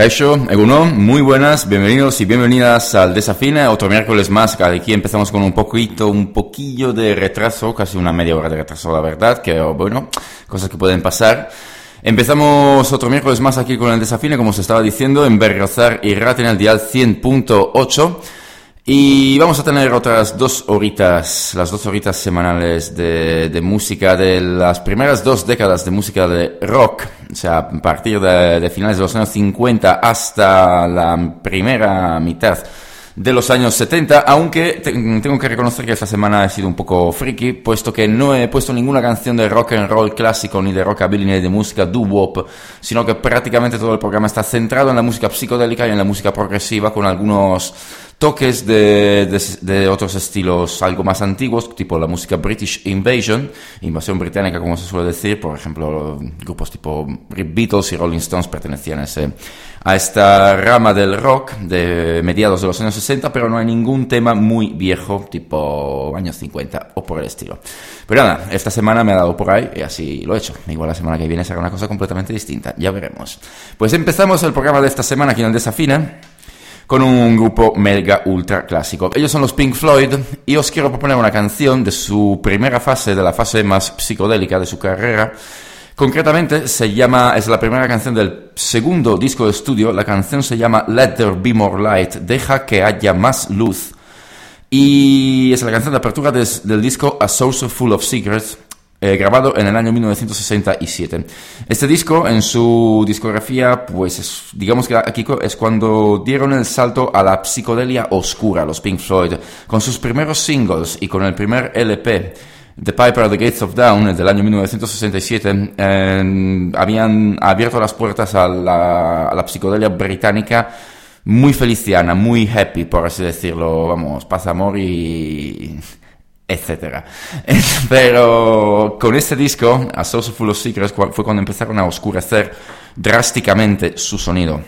Kaisho, Eguno, muy buenas, bienvenidos y bienvenidas al Desafine, otro miércoles más, aquí empezamos con un poquito, un poquillo de retraso, casi una media hora de retraso, la verdad, que bueno, cosas que pueden pasar. Empezamos otro miércoles más aquí con el Desafine, como se estaba diciendo, en Berriozar y Rat en el dial 100.8. Y vamos a tener otras dos horitas, las dos horitas semanales de, música de las primeras dos décadas de música de rock, o sea, a partir de, finales de los años 50 hasta la primera mitad de los años 70, aunque tengo que reconocer que esta semana ha sido un poco friki, puesto que no he puesto ninguna canción de rock and roll clásico, ni de rockabilly, ni de música doo-wop, sino que prácticamente todo el programa está centrado en la música psicodélica y en la música progresiva, con algunos toques de, de, otros estilos algo más antiguos, tipo la música British Invasion, invasión británica como se suele decir, por ejemplo, grupos tipo Beatles y Rolling Stones pertenecían a, ese, a esta rama del rock de mediados de los años 60, pero no hay ningún tema muy viejo, tipo años 50 o por el estilo. Pero nada, esta semana me ha dado por ahí y así lo he hecho. Igual la semana que viene será una cosa completamente distinta, ya veremos. Pues empezamos el programa de esta semana aquí en el Desafina con un grupo mega ultra clásico. Ellos son los Pink Floyd y os quiero proponer una canción de su primera fase, de la fase más psicodélica de su carrera. Concretamente se llama, es la primera canción del segundo disco de estudio, la canción se llama Let There Be More Light, deja que haya más luz. Y es la canción de apertura del disco A Source Full of Secrets, eh, grabado en el año 1967. Este disco, en su discografía, pues digamos que aquí es cuando dieron el salto a la psicodelia oscura, los Pink Floyd, con sus primeros singles y con el primer LP. The Piper at the Gates of Dawn, del año 1967, eh, habían abierto las puertas a la, a la psicodelia británica muy feliciana, muy happy, por así decirlo, vamos, paz, amor y etcétera. Pero con este disco, A Source Full of Secrets, fue cuando empezaron a oscurecer drásticamente su sonido,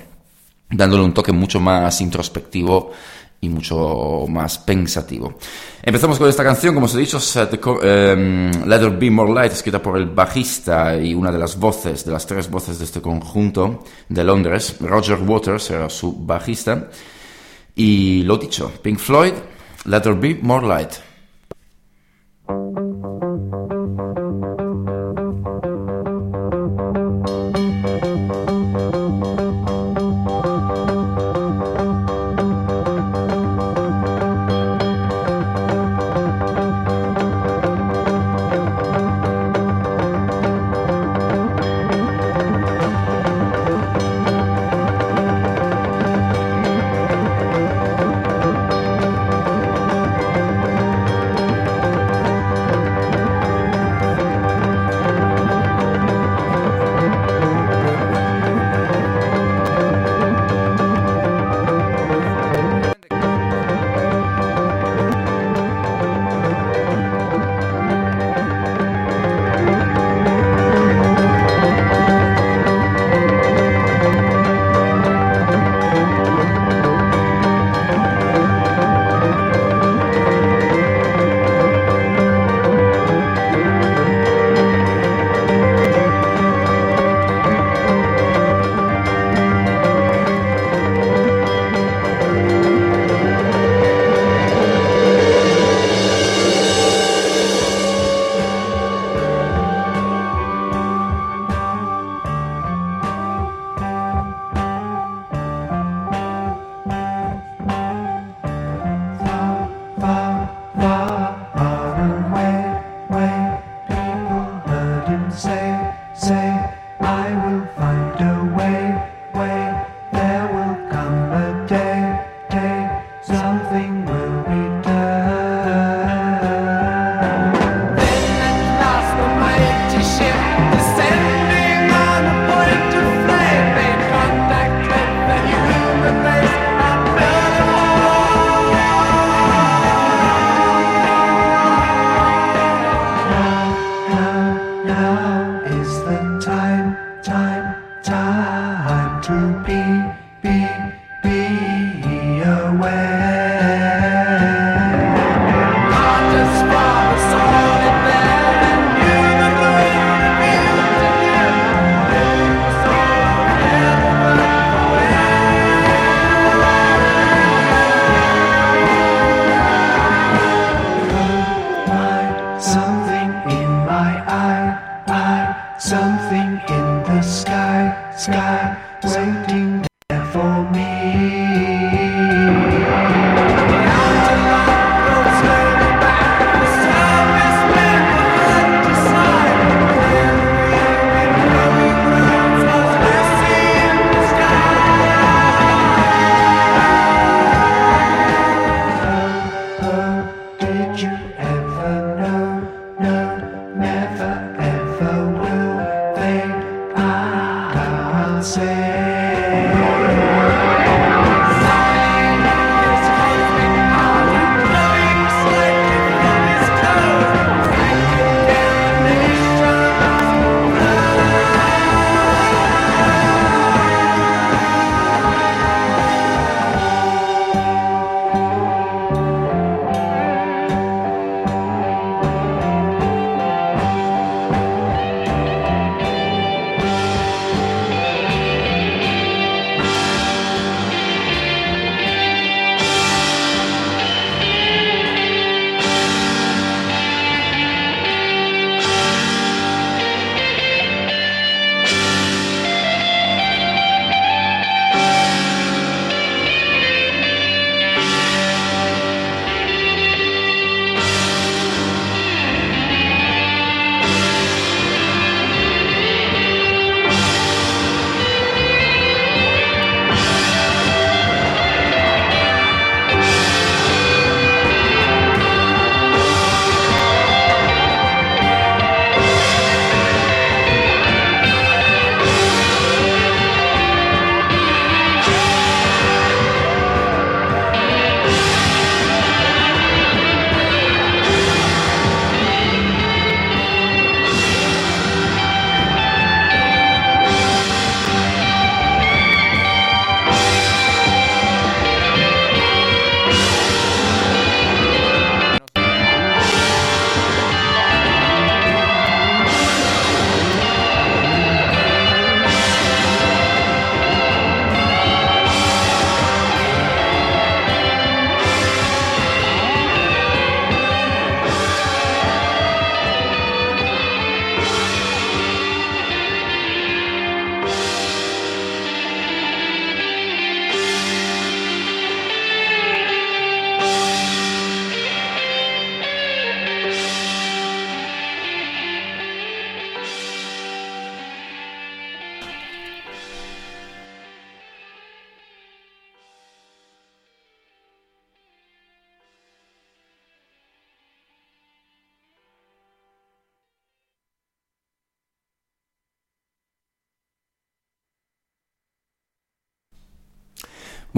dándole un toque mucho más introspectivo y mucho más pensativo. Empezamos con esta canción, como os he dicho, um, Let There Be More Light, escrita por el bajista y una de las voces, de las tres voces de este conjunto de Londres, Roger Waters era su bajista. Y lo dicho, Pink Floyd, Let There Be More Light. To be,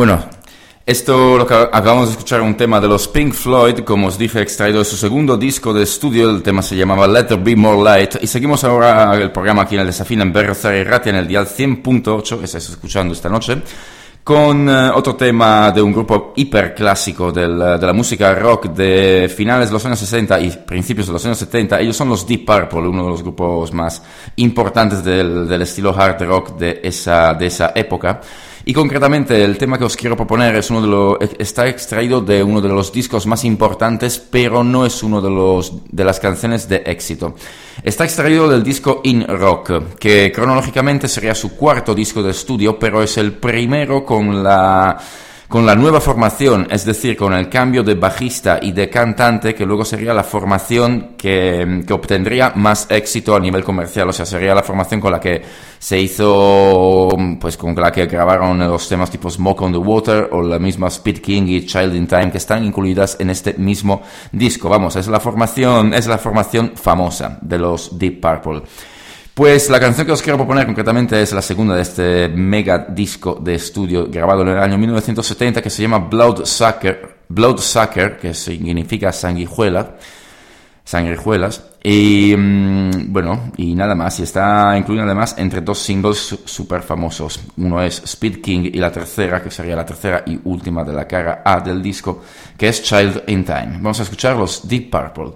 Bueno, esto lo que acabamos de escuchar un tema de los Pink Floyd, como os dije, extraído de su segundo disco de estudio, el tema se llamaba Let There Be More Light, y seguimos ahora el programa aquí en el Desafío en Berroza y Ratia en el dial 100.8 que estáis escuchando esta noche, con eh, otro tema de un grupo hiperclásico del, eh, de la música rock de finales de los años 60 y principios de los años 70. Ellos son los Deep Purple, uno de los grupos más importantes del, del estilo hard rock de esa, de esa época. Y concretamente el tema que os quiero proponer es uno de los, está extraído de uno de los discos más importantes, pero no es uno de los de las canciones de éxito. Está extraído del disco In Rock, que cronológicamente sería su cuarto disco de estudio, pero es el primero con la con la nueva formación, es decir, con el cambio de bajista y de cantante, que luego sería la formación que, obtendría más éxito a nivel comercial, o sea, sería la formación con la que se hizo, pues con la que grabaron los temas tipo Smoke on the Water o la misma Speed King y Child in Time, que están incluidas en este mismo disco. Vamos, es la formación, es la formación famosa de los Deep Purple. Pues la canción que os quiero proponer concretamente es la segunda de este mega disco de estudio grabado en el año 1970 que se llama Blood Sucker, Blood Sucker que significa sanguijuela, sanguijuelas. Y mm, bueno, y nada más. Y está incluida además entre dos singles súper famosos. Uno es Speed King y la tercera, que sería la tercera y última de la cara A del disco, que es Child in Time. Vamos a escuchar los Deep Purple.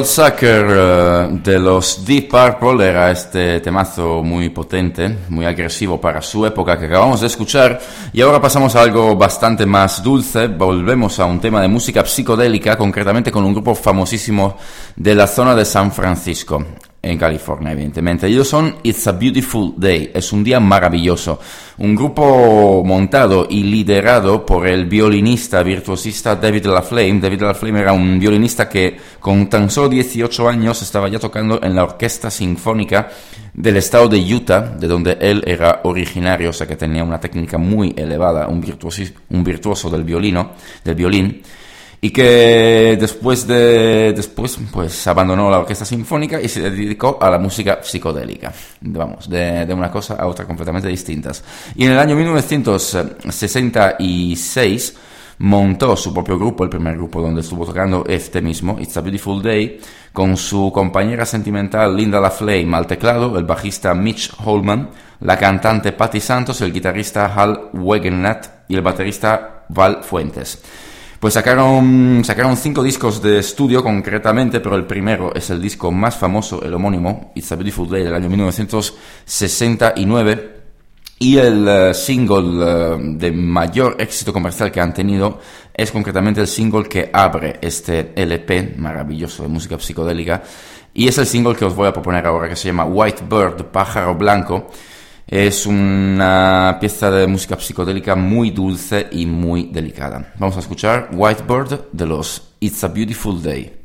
Bloodsucker uh, de los Deep Purple era este temazo muy potente, muy agresivo para su época que acabamos de escuchar. Y ahora pasamos a algo bastante más dulce, volvemos a un tema de música psicodélica, concretamente con un grupo famosísimo de la zona de San Francisco en California, evidentemente. Ellos son It's a Beautiful Day, es un día maravilloso. Un grupo montado y liderado por el violinista virtuosista David LaFlame. David LaFlame era un violinista que con tan solo 18 años estaba ya tocando en la Orquesta Sinfónica del estado de Utah, de donde él era originario, o sea que tenía una técnica muy elevada, un, un virtuoso del violino, del violín y que después de después pues abandonó la orquesta sinfónica y se dedicó a la música psicodélica. Vamos de, una cosa a otra completamente distintas. Y en el año 1966 montó su propio grupo el primer grupo donde estuvo tocando este mismo It's a Beautiful Day con su compañera sentimental Linda LaFlame al teclado el bajista Mitch Holman la cantante Patti Santos el guitarrista Hal Wegenat y el baterista Val Fuentes pues sacaron, sacaron cinco discos de estudio concretamente, pero el primero es el disco más famoso, el homónimo, It's a Beautiful Day, del año 1969. Y el eh, single eh, de mayor éxito comercial que han tenido es concretamente el single que abre este LP maravilloso de música psicodélica. Y es el single que os voy a proponer ahora, que se llama White Bird, Pájaro Blanco. Es una pieza de música psicodélica muy dulce y muy delicada. Vamos a escuchar Whitebird de los It's a Beautiful Day.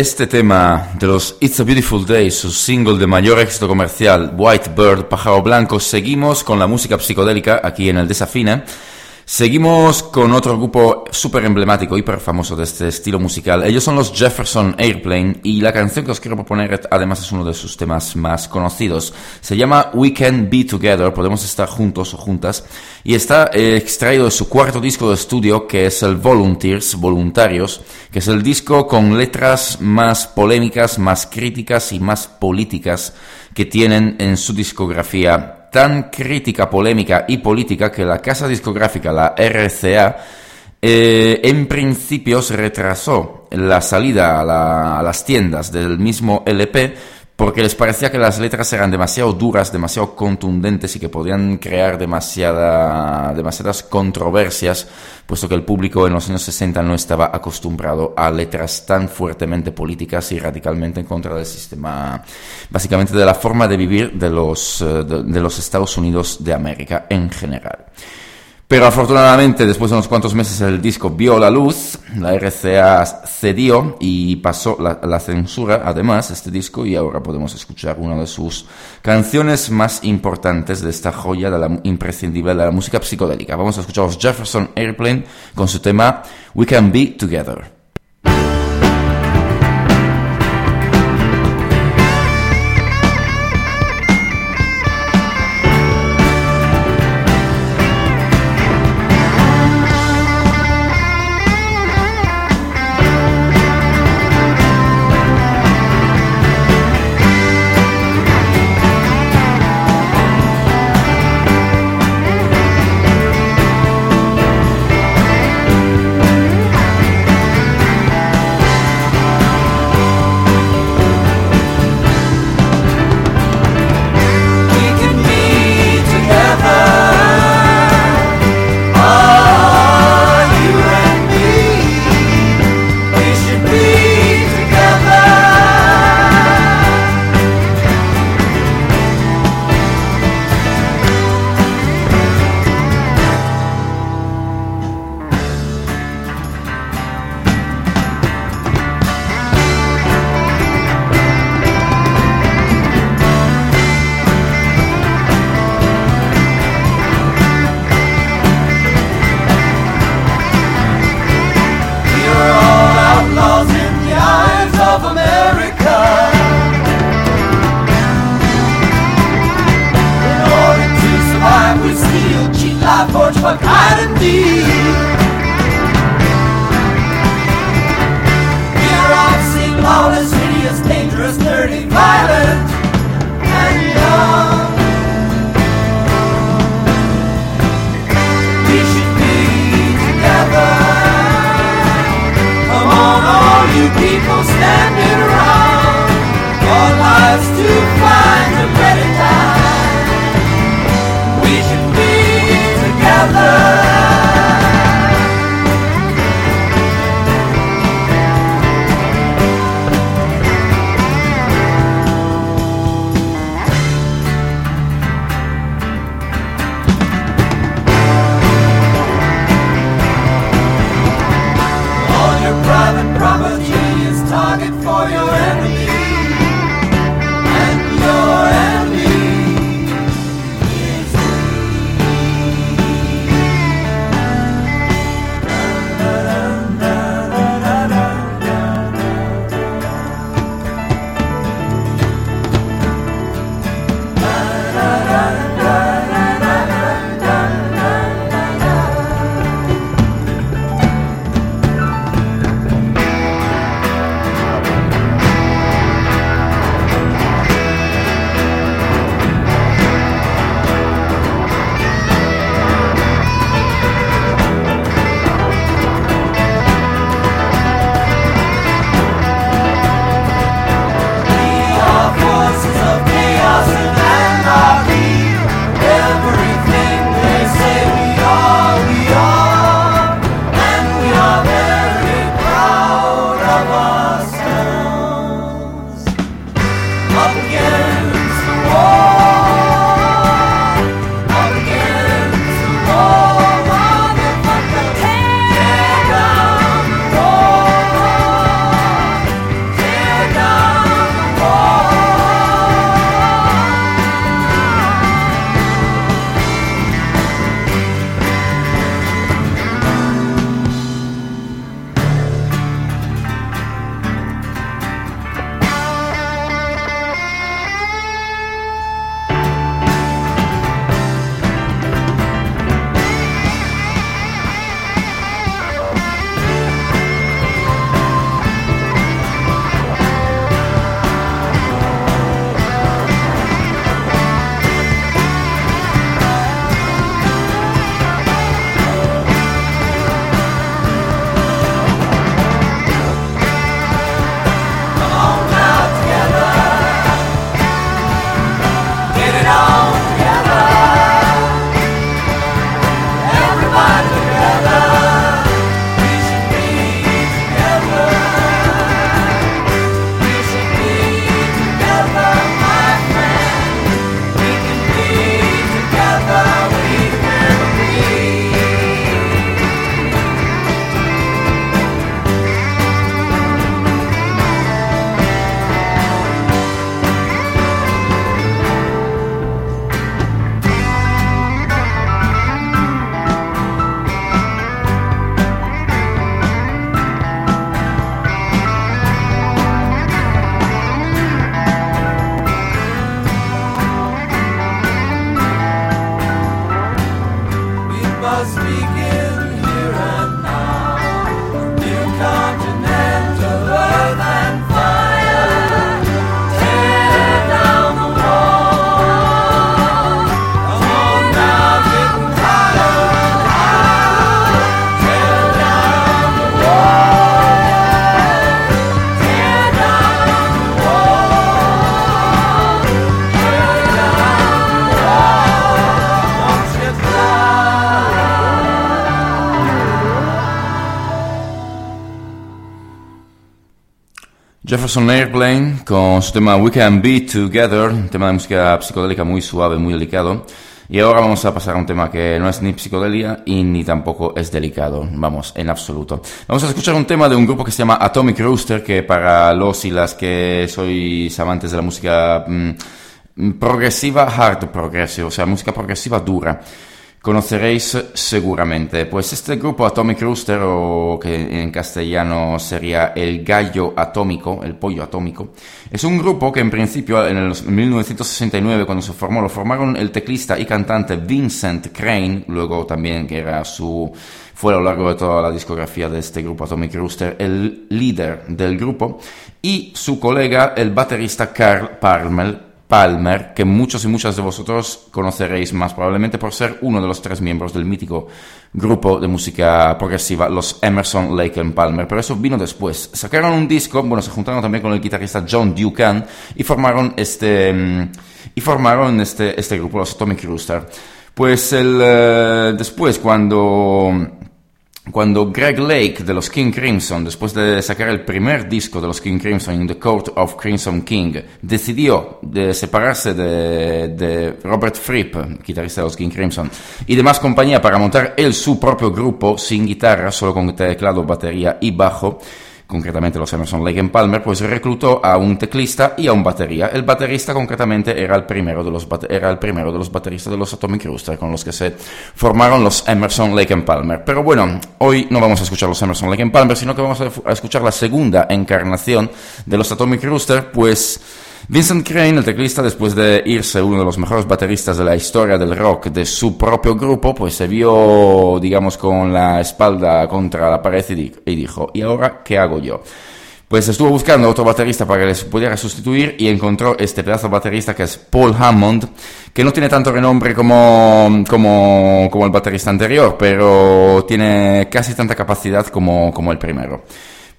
Este tema de los It's a Beautiful Day, su single de mayor éxito comercial, White Bird, Pájaro Blanco, seguimos con la música psicodélica aquí en el Desafina. Seguimos con otro grupo súper emblemático, hiper famoso de este estilo musical. Ellos son los Jefferson Airplane y la canción que os quiero proponer además es uno de sus temas más conocidos. Se llama We Can Be Together, podemos estar juntos o juntas, y está eh, extraído de su cuarto disco de estudio que es el Volunteers, Voluntarios, que es el disco con letras más polémicas, más críticas y más políticas que tienen en su discografía tan crítica, polémica y política que la casa discográfica, la RCA, eh, en principio se retrasó la salida a, las tiendas del mismo LP porque les parecía que las letras eran demasiado duras, demasiado contundentes y que podían crear demasiada, demasiadas controversias, puesto que el público en los años 60 no estaba acostumbrado a letras tan fuertemente políticas y radicalmente en contra del sistema, básicamente de la forma de vivir de los, eh, de los Estados Unidos de América en general. Pero afortunadamente, después de unos cuantos meses, el disco vio la luz, la RCA cedió y pasó la, censura, además, este disco, y ahora podemos escuchar una de sus canciones más importantes de esta joya de la, imprescindible de la música psicodélica. Vamos a escuchar Jefferson Airplane con su tema We Can Be Together. Jefferson Airplane con su tema We Can Be Together, un tema de música psicodélica muy suave, muy delicado. Y ahora vamos a pasar a un tema que no es ni psicodelia y ni tampoco es delicado, vamos, en absoluto. Vamos a escuchar un tema de un grupo que se llama Atomic Rooster, que para los y las que sois amantes de la música mm, progresiva, hard progressive, o sea, música progresiva dura conoceréis seguramente. Pues este grupo Atomic Rooster, o que en castellano sería el gallo atómico, el pollo atómico, es un grupo que en principio en el 1969 cuando se formó lo formaron el teclista y cantante Vincent Crane, luego también que era su fue a lo largo de toda la discografía de este grupo Atomic Rooster el líder del grupo y su colega el baterista Carl Palmer Palmer, que muchos y muchas de vosotros conoceréis más probablemente por ser uno de los tres miembros del mítico grupo de música progresiva, los Emerson, Lake and Palmer, pero eso vino después. Sacaron un disco, bueno, se juntaron también con el guitarrista John Ducan y formaron este, mm, y formaron este, este grupo, los Atomic Rooster. Pues el, eh, después, cuando cuando Greg Lake de los King Crimson, después de sacar el primer disco de los King Crimson, In the Court of Crimson King, decidió de separarse de, Robert Fripp, guitarrista de los King Crimson, y demás compañía para montar él su propio grupo sin guitarra, solo con teclado, batería y bajo, concretamente los Emerson Lake and Palmer, pues reclutó a un teclista y a un batería. El baterista concretamente era el primero de los, era el primero de los bateristas de los Atomic Rooster con los que se formaron los Emerson Lake and Palmer. Pero bueno, hoy no vamos a escuchar los Emerson Lake and Palmer, sino que vamos a escuchar la segunda encarnación de los Atomic Rooster, pues Vincent Crane, el teclista, después de irse uno de los mejores bateristas de la historia del rock de su propio grupo, pues se vio, digamos, con la espalda contra la pared y dijo, ¿y ahora qué hago yo? Pues estuvo buscando otro baterista para que les pudiera sustituir y encontró este pedazo de baterista que es Paul Hammond, que no tiene tanto renombre como, como, como el baterista anterior, pero tiene casi tanta capacidad como, como el primero.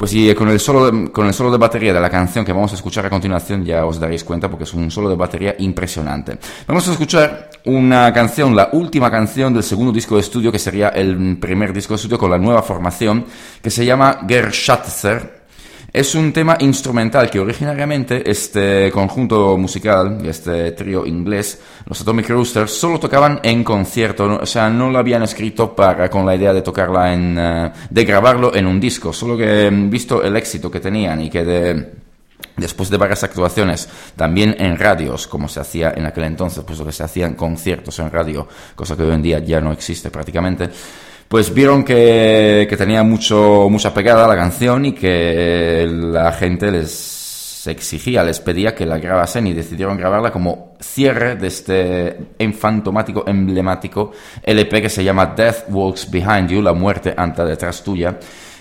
Pues sí, con el, solo de, con el solo de batería de la canción que vamos a escuchar a continuación ya os daréis cuenta porque es un solo de batería impresionante. Vamos a escuchar una canción, la última canción del segundo disco de estudio que sería el primer disco de estudio con la nueva formación que se llama Gerschatzer es un tema instrumental que originariamente este conjunto musical, este trío inglés, los Atomic Roosters, solo tocaban en concierto, o sea, no lo habían escrito para con la idea de tocarla en, eh, de grabarlo en un disco, solo que mm, visto el éxito que tenían y que de, después de varias actuaciones, también en radios, como se hacía en aquel entonces, puesto que se hacían conciertos en radio, cosa que hoy en día ya no existe prácticamente, pues vieron que, que, tenía mucho, mucha pegada la canción y que la gente les exigía, les pedía que la grabasen y decidieron grabarla como cierre de este infantomático, emblemático LP que se llama Death Walks Behind You, La muerte anda detrás tuya,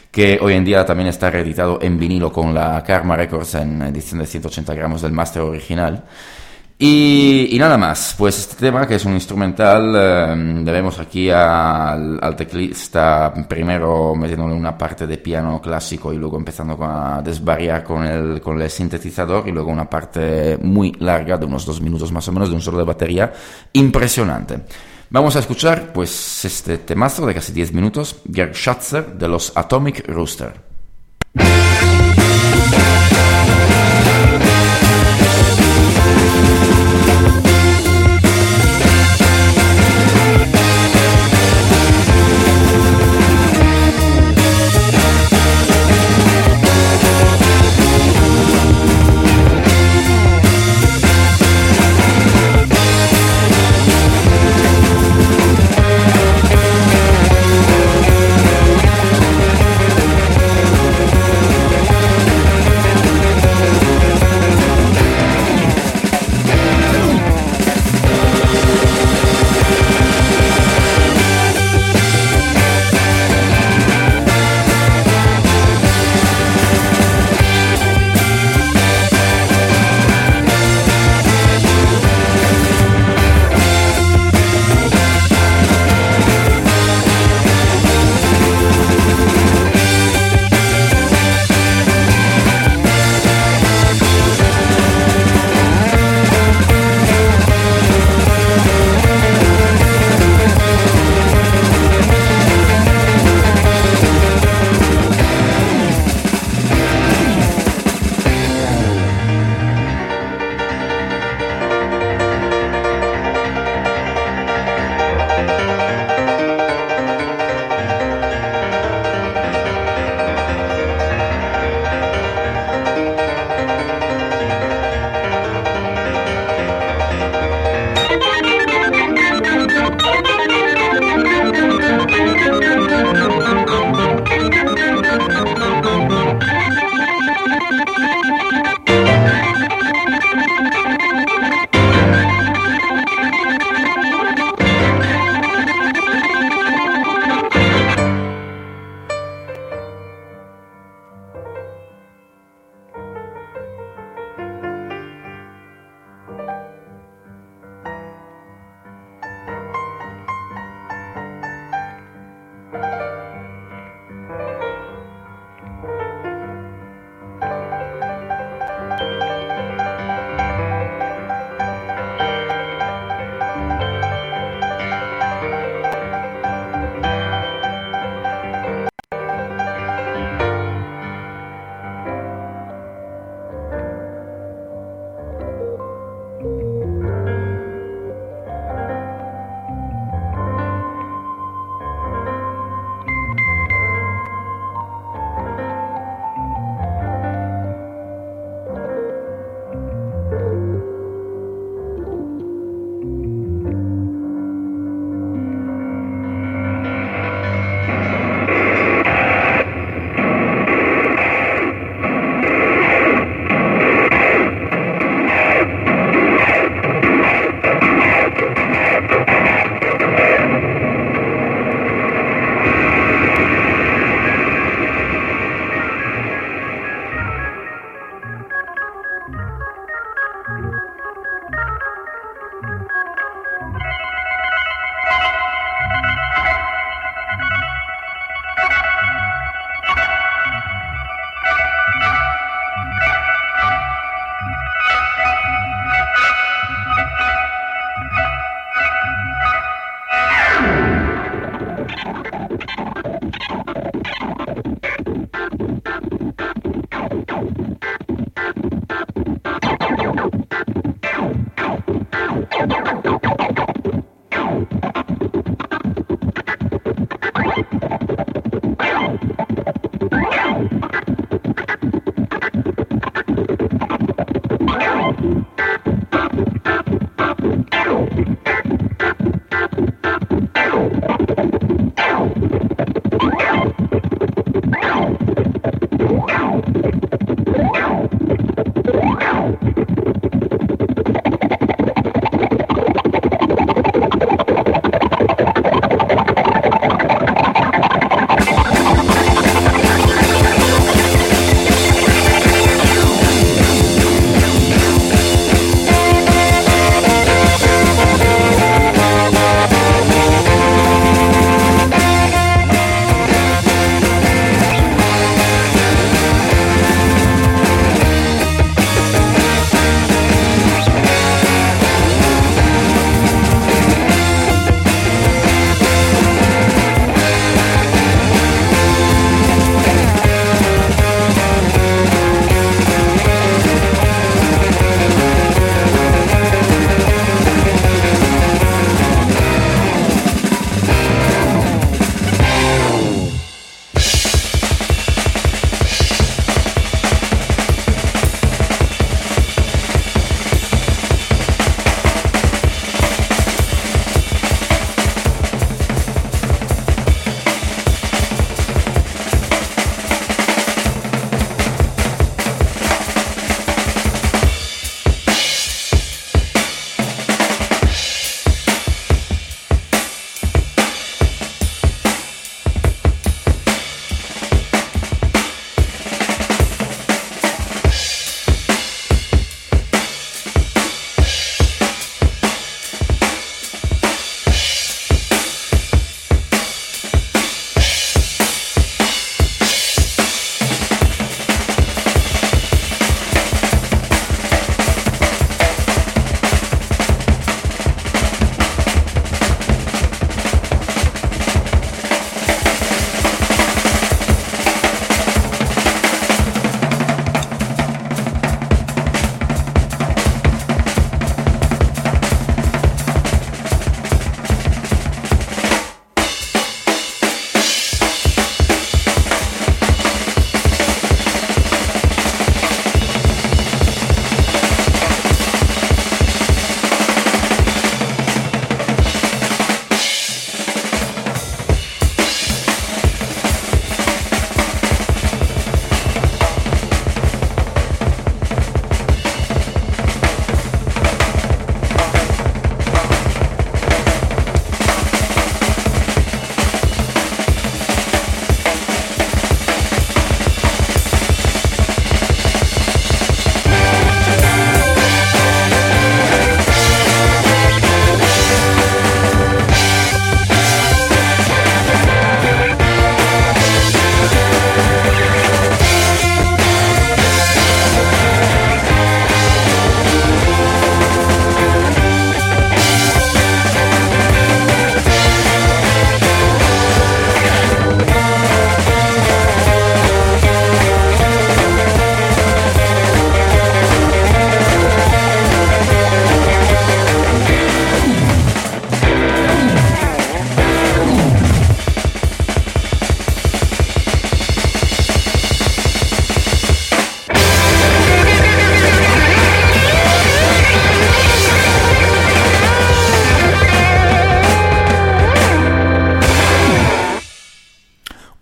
que hoy en día también está reeditado en vinilo con la Karma Records en edición de 180 gramos del máster original. Y, nada más, pues este tema que es un instrumental, eh, debemos aquí al, teclista primero metiéndole una parte de piano clásico y luego empezando a desvariar con el, con el sintetizador y luego una parte muy larga de unos dos minutos más o menos de un solo de batería impresionante. Vamos a escuchar pues este temazo de casi 10 minutos, Gerd Schatzer de los Atomic Rooster.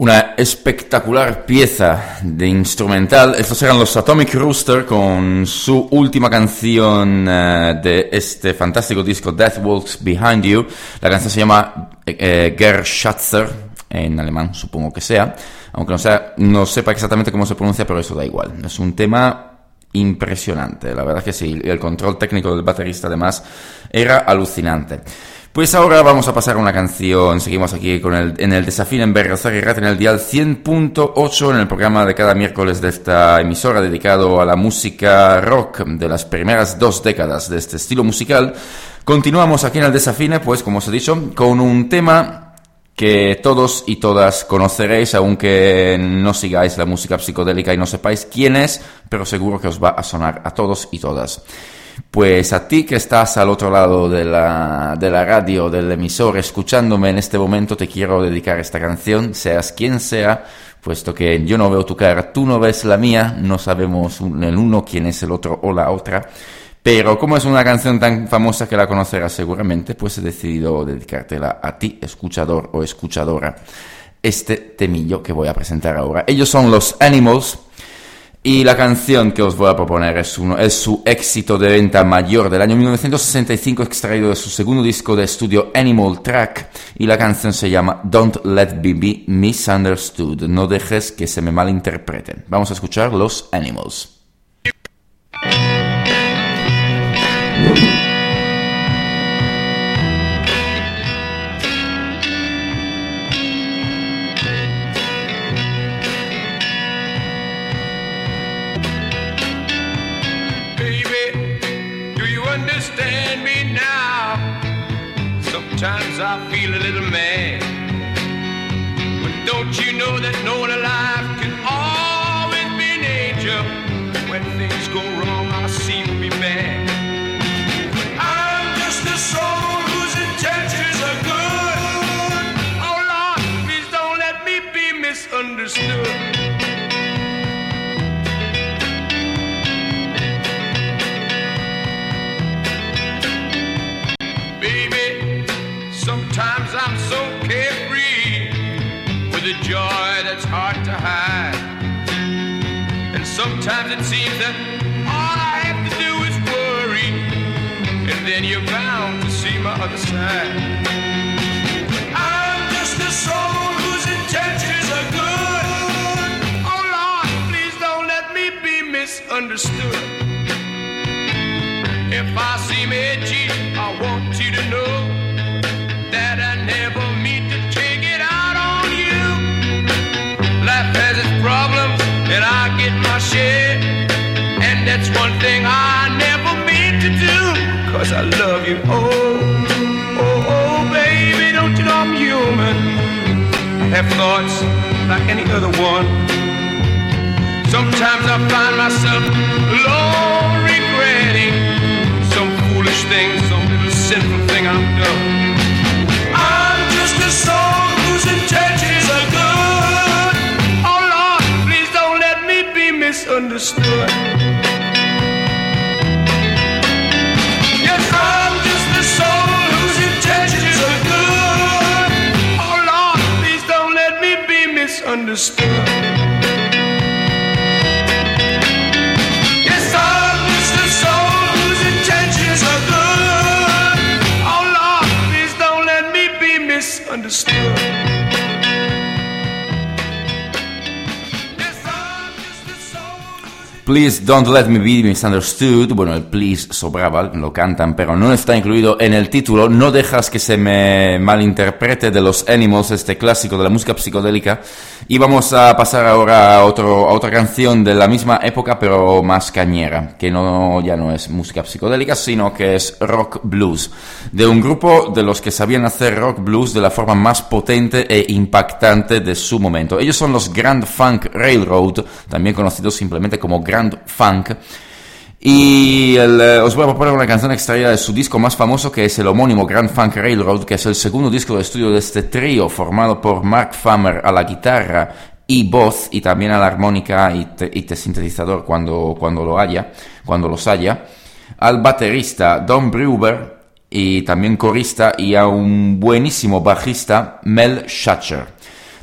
Una espectacular pieza de instrumental. Estos eran los Atomic Rooster con su última canción eh, de este fantástico disco Death Walks Behind You. La canción se llama eh, Gerschatzer, en alemán supongo que sea. Aunque no, sea, no sepa exactamente cómo se pronuncia, pero eso da igual. Es un tema impresionante, la verdad que sí. El control técnico del baterista además era alucinante. Pues ahora vamos a pasar a una canción. Seguimos aquí con el, en el desafío en Berrazar y Rat en el dial 100.8 en el programa de cada miércoles de esta emisora dedicado a la música rock de las primeras dos décadas de este estilo musical. Continuamos aquí en el desafine, pues como os he dicho, con un tema que todos y todas conoceréis, aunque no sigáis la música psicodélica y no sepáis quién es, pero seguro que os va a sonar a todos y todas. Pues a ti que estás al otro lado de la, de la radio, del emisor, escuchándome en este momento, te quiero dedicar esta canción, seas quien sea, puesto que yo no veo tu cara, tú no ves la mía, no sabemos el uno quién es el otro o la otra. Pero como es una canción tan famosa que la conocerás seguramente, pues he decidido dedicártela a ti, escuchador o escuchadora, este temillo que voy a presentar ahora. Ellos son los Animals y la canción que os voy a proponer es, uno, es su éxito de venta mayor del año 1965, extraído de su segundo disco de estudio Animal Track. Y la canción se llama Don't Let Me Be Misunderstood. No dejes que se me malinterpreten. Vamos a escuchar los Animals. Sometimes I'm so carefree With a joy that's hard to hide And sometimes it seems that all I have to do is worry, and then you're bound to see my other side. Misunderstood. If I seem edgy, I want you to know that I never mean to take it out on you. Life has its problems, and I get my share. And that's one thing I never mean to do, cause I love you. Oh, oh, oh, baby, don't you know I'm human? Have thoughts like any other one. Sometimes I find myself alone regretting some foolish thing, some little sinful thing I've done. I'm just a soul whose intentions are good. Oh Lord, please don't let me be misunderstood. Yes, I'm just a soul whose intentions are good. Oh Lord, please don't let me be misunderstood. Please Don't Let Me Be Misunderstood. Bueno, el please sobraba, lo cantan, pero no está incluido en el título. No dejas que se me malinterprete de los Animals, este clásico de la música psicodélica. Y vamos a pasar ahora a, otro, a otra canción de la misma época, pero más cañera, que no, ya no es música psicodélica, sino que es rock blues. De un grupo de los que sabían hacer rock blues de la forma más potente e impactante de su momento. Ellos son los Grand Funk Railroad, también conocidos simplemente como Grand Funk. Y eh, os voy a proponer una canción extraída de su disco más famoso, que es el homónimo Grand Funk Railroad, que es el segundo disco de estudio de este trío, formado por Mark Farmer a la guitarra y voz, y también a la armónica y te sintetizador cuando, cuando lo haya, cuando los haya, al baterista Don Brewer y también corista, y a un buenísimo bajista Mel Schacher.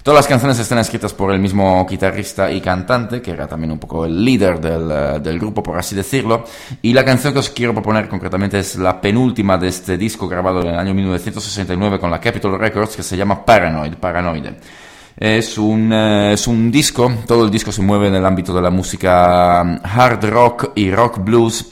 Todas las canciones están escritas por el mismo guitarrista y cantante, que era también un poco el líder del, eh, del grupo, por así decirlo. Y la canción que os quiero proponer concretamente es la penúltima de este disco grabado en el año 1969 con la Capitol Records, que se llama Paranoid, Paranoide. Es un, eh, es un disco, todo el disco se mueve en el ámbito de la música mm, hard rock y rock blues.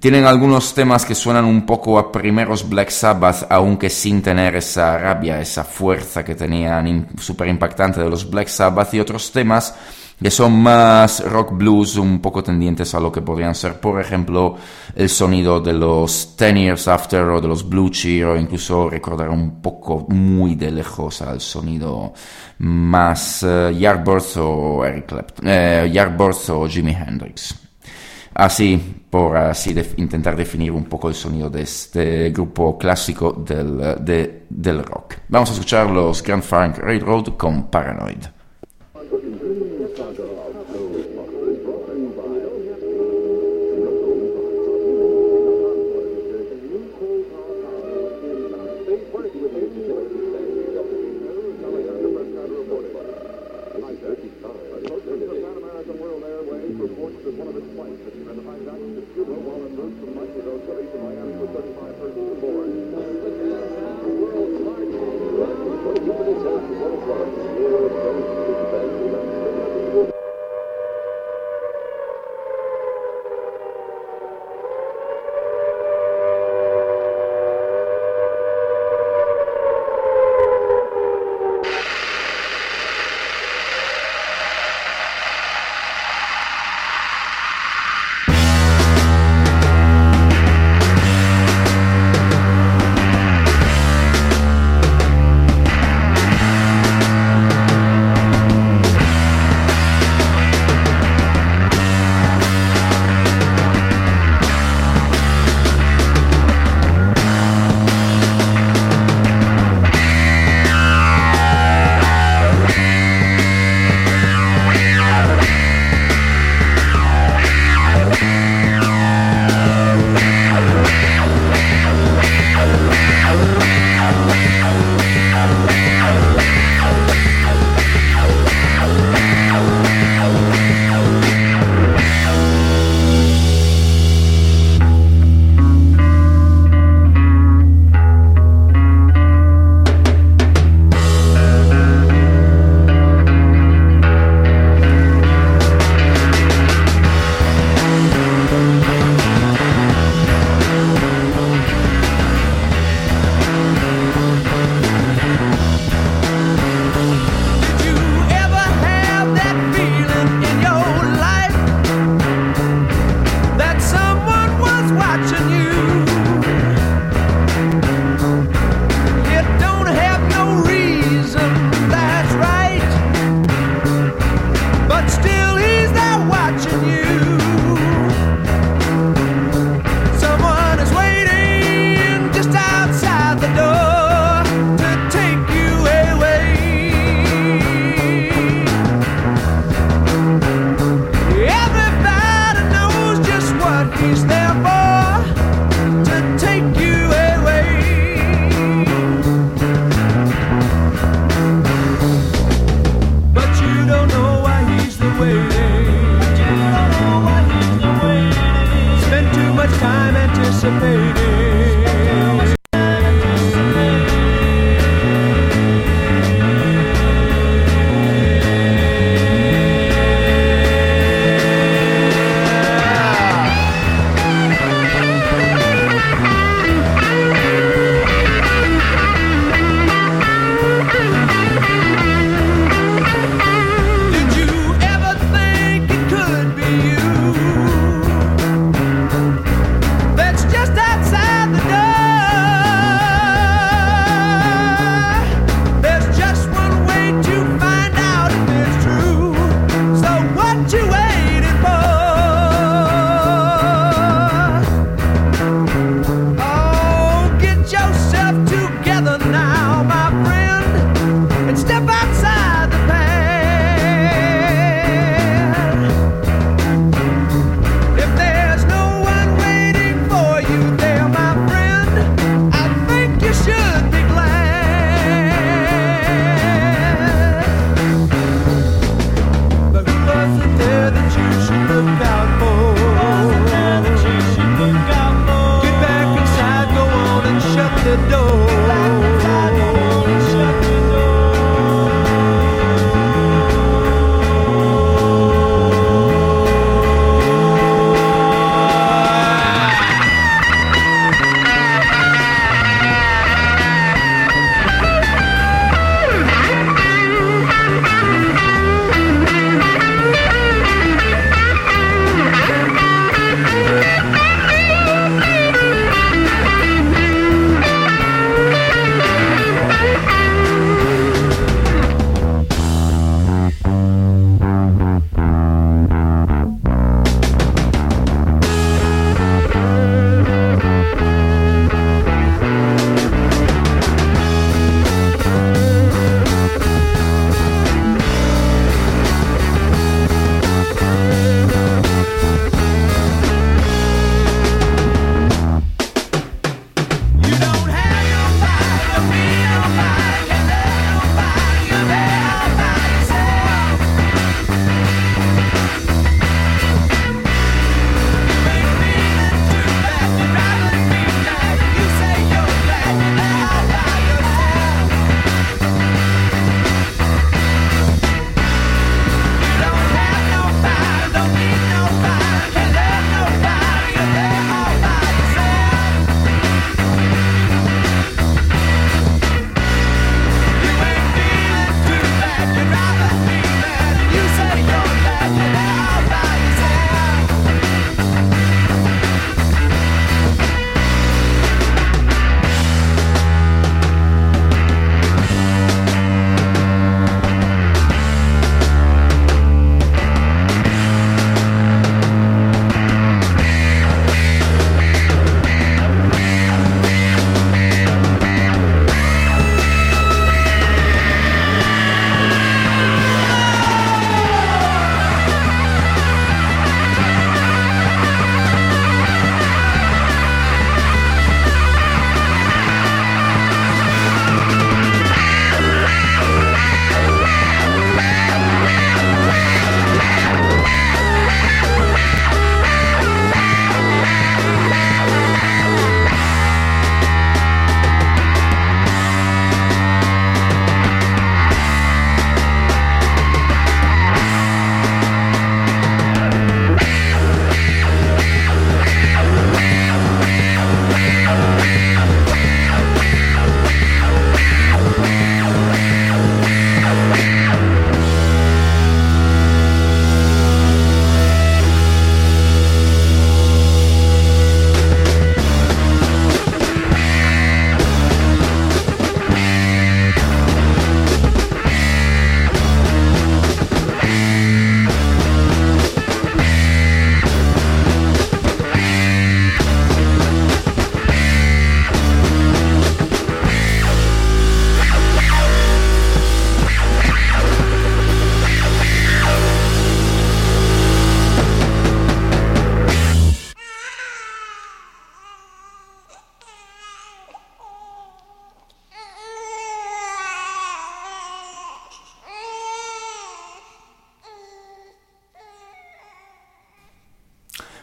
Tienen algunos temas que suenan un poco a primeros Black Sabbath, aunque sin tener esa rabia, esa fuerza que tenían súper impactante de los Black Sabbath, y otros temas que son más rock blues, un poco tendientes a lo que podrían ser, por ejemplo, el sonido de los Ten Years After o de los Blue Cheer, o incluso recordar un poco muy de lejos al sonido más uh, Yardbirds o Eric Clapton, eh, Yardbirds o Jimi Hendrix. Así, por así intentar definir un poco el sonido de este grupo clásico del, de, del rock. Vamos a escuchar los Grand Funk Railroad con Paranoid.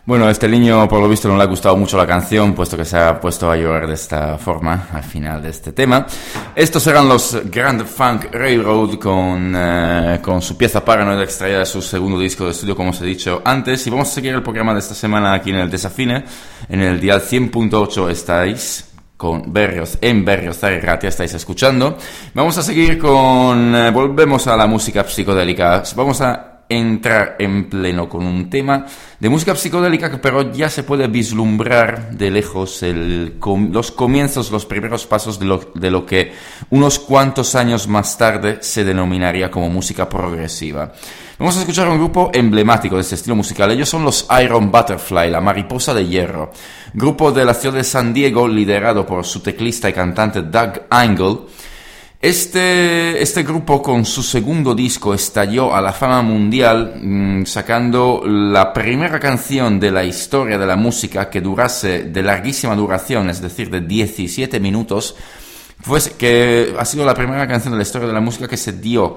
Bueno, a este niño por lo visto no le ha gustado mucho la canción, puesto que se ha puesto a llorar de esta forma al final de este tema. Estos eran los Grand Funk Railroad con, eh, con su pieza Paranoid extraída de su segundo disco de estudio, como os he dicho antes. Y vamos a seguir el programa de esta semana aquí en el Desafine. En el dial 100.8 estáis con Berrios, en Berrios Ratia estáis escuchando. Vamos a seguir con, eh, volvemos a la música psicodélica. Vamos a entrar en pleno con un tema de música psicodélica, pero ya se puede vislumbrar de lejos los comienzos, los primeros pasos de lo, de lo que unos cuantos años más tarde se denominaría como música progresiva. Vamos a escuchar un grupo emblemático de este estilo musical. Ellos son los Iron Butterfly, la mariposa de hierro. Grupo de la ciudad de San Diego liderado por su teclista y cantante Doug Angle este, este grupo con su segundo disco estalló a la fama mundial mm, sacando la primera canción de la historia de la música que durase de larguísima duración, es decir, de 17 minutos, pues que ha sido la primera canción de la historia de la música que se dio,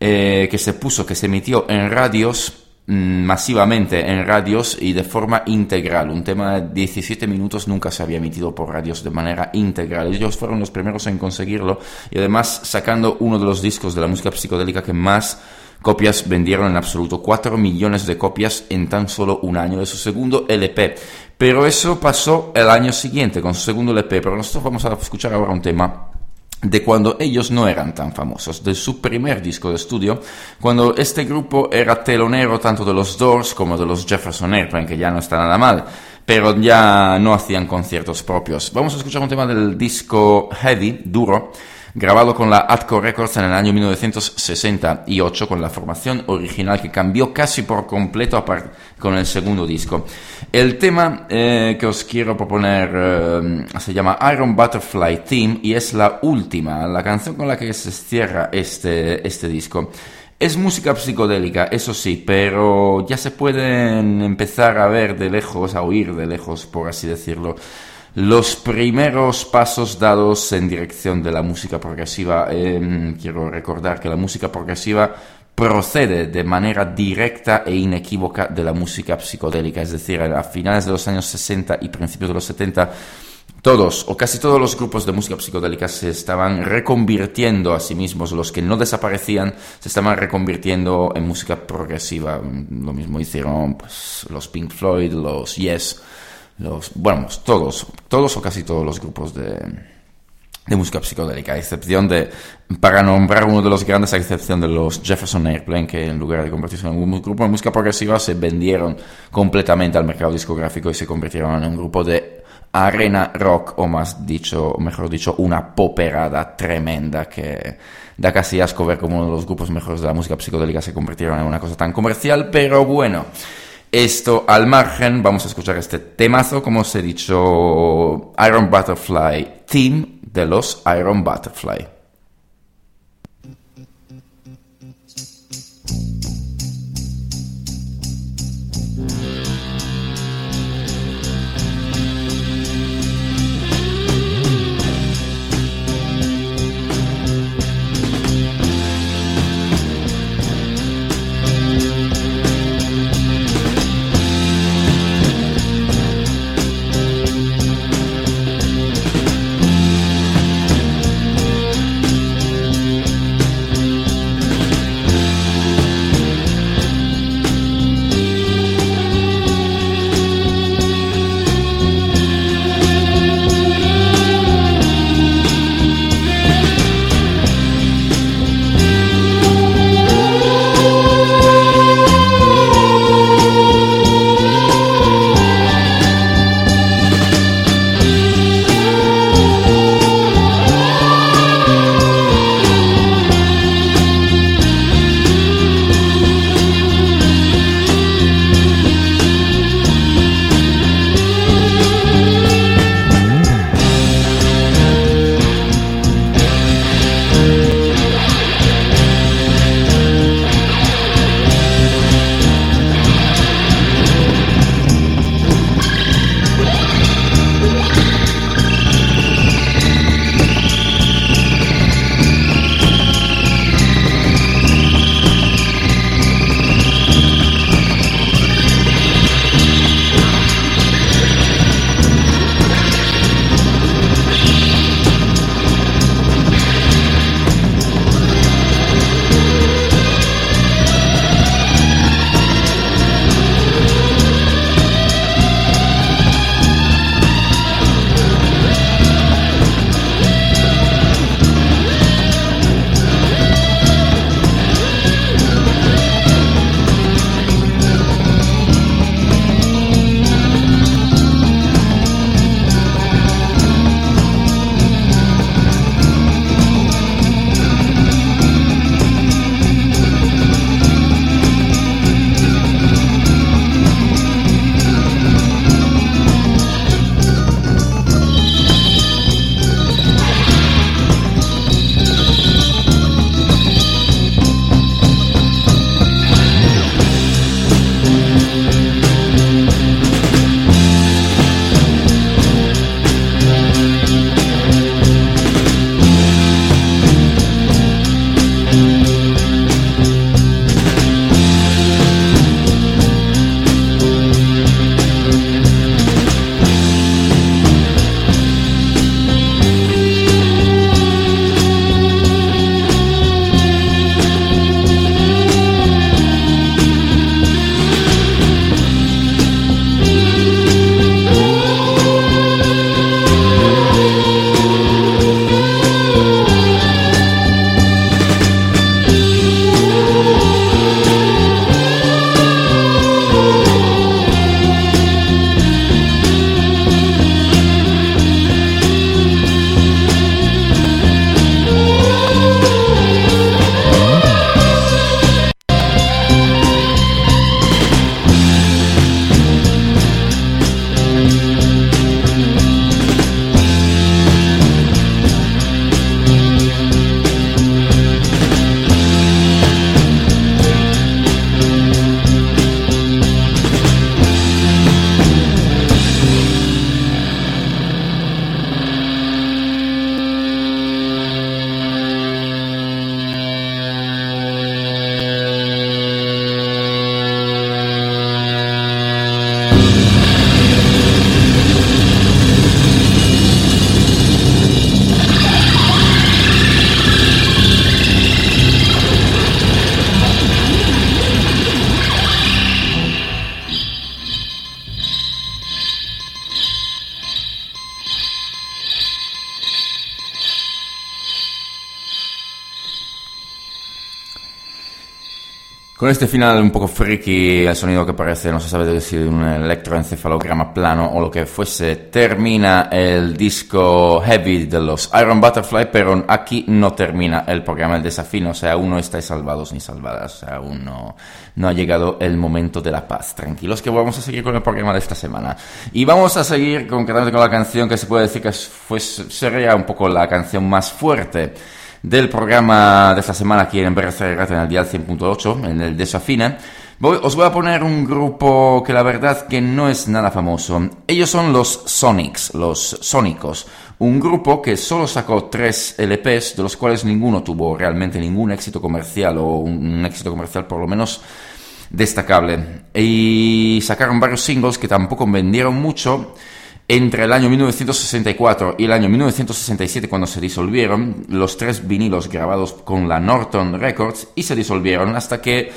eh, que se puso, que se emitió en radios masivamente en radios y de forma integral. Un tema de 17 minutos nunca se había emitido por radios de manera integral. Ellos fueron los primeros en conseguirlo y además sacando uno de los discos de la música psicodélica que más copias vendieron en absoluto. 4 millones de copias en tan solo un año de su segundo LP. Pero eso pasó el año siguiente con su segundo LP. Pero nosotros vamos a escuchar ahora un tema de cuando ellos no eran tan famosos, de su primer disco de estudio, cuando este grupo era telonero tanto de los Doors como de los Jefferson Airplane, que ya no está nada mal, pero ya no hacían conciertos propios. Vamos a escuchar un tema del disco Heavy, duro, grabado con la Atco Records en el año 1968 con la formación original que cambió casi por completo con el segundo disco. El tema eh, que os quiero proponer eh, se llama Iron Butterfly Theme y es la última, la canción con la que se cierra este, este disco. Es música psicodélica, eso sí, pero ya se pueden empezar a ver de lejos, a oír de lejos, por así decirlo los primeros pasos dados en dirección de la música progresiva. Em, quiero recordar que la música progresiva procede de manera directa e inequívoca de la música psicodélica, es decir, a finales de los años 60 y principios de los 70, todos o casi todos los grupos de música psicodélica se estaban reconvirtiendo a sí mismos, los que no desaparecían se estaban reconvirtiendo en música progresiva. Lo mismo hicieron pues, los Pink Floyd, los Yes, los, bueno, todos, todos o casi todos los grupos de, de música psicodélica, a excepción de, para nombrar uno de los grandes, a excepción de los Jefferson Airplane, que en lugar de convertirse en un grupo de música progresiva, se vendieron completamente al mercado discográfico y se convirtieron en un grupo de arena rock, o más dicho, mejor dicho, una poperada tremenda que da casi asco ver como uno de los grupos mejores de la música psicodélica se convirtieron en una cosa tan comercial, pero bueno. Esto al margen, vamos a escuchar este temazo, como os he dicho, Iron Butterfly Team de los Iron Butterfly. Con este final un poco freaky, el sonido que parece, no se sabe si un electroencefalograma plano o lo que fuese, termina el disco Heavy de los Iron Butterfly, pero aquí no termina el programa El Desafío, o sea, aún no estáis salvados ni salvadas, o sea, aún no, no ha llegado el momento de la paz. Tranquilos que vamos a seguir con el programa de esta semana. Y vamos a seguir concretamente con la canción que se puede decir que fue, sería un poco la canción más fuerte del programa de esta semana aquí en BRC en el dial 100.8, en el Desafina. Voy, os voy a poner un grupo que la verdad que no es nada famoso. Ellos son los Sonics, los Sónicos. Un grupo que solo sacó tres LPs, de los cuales ninguno tuvo realmente ningún éxito comercial o un éxito comercial por lo menos destacable. Y sacaron varios singles que tampoco vendieron mucho entre el año 1964 y el año 1967, cuando se disolvieron, los tres vinilos grabados con la Norton Records y se disolvieron hasta que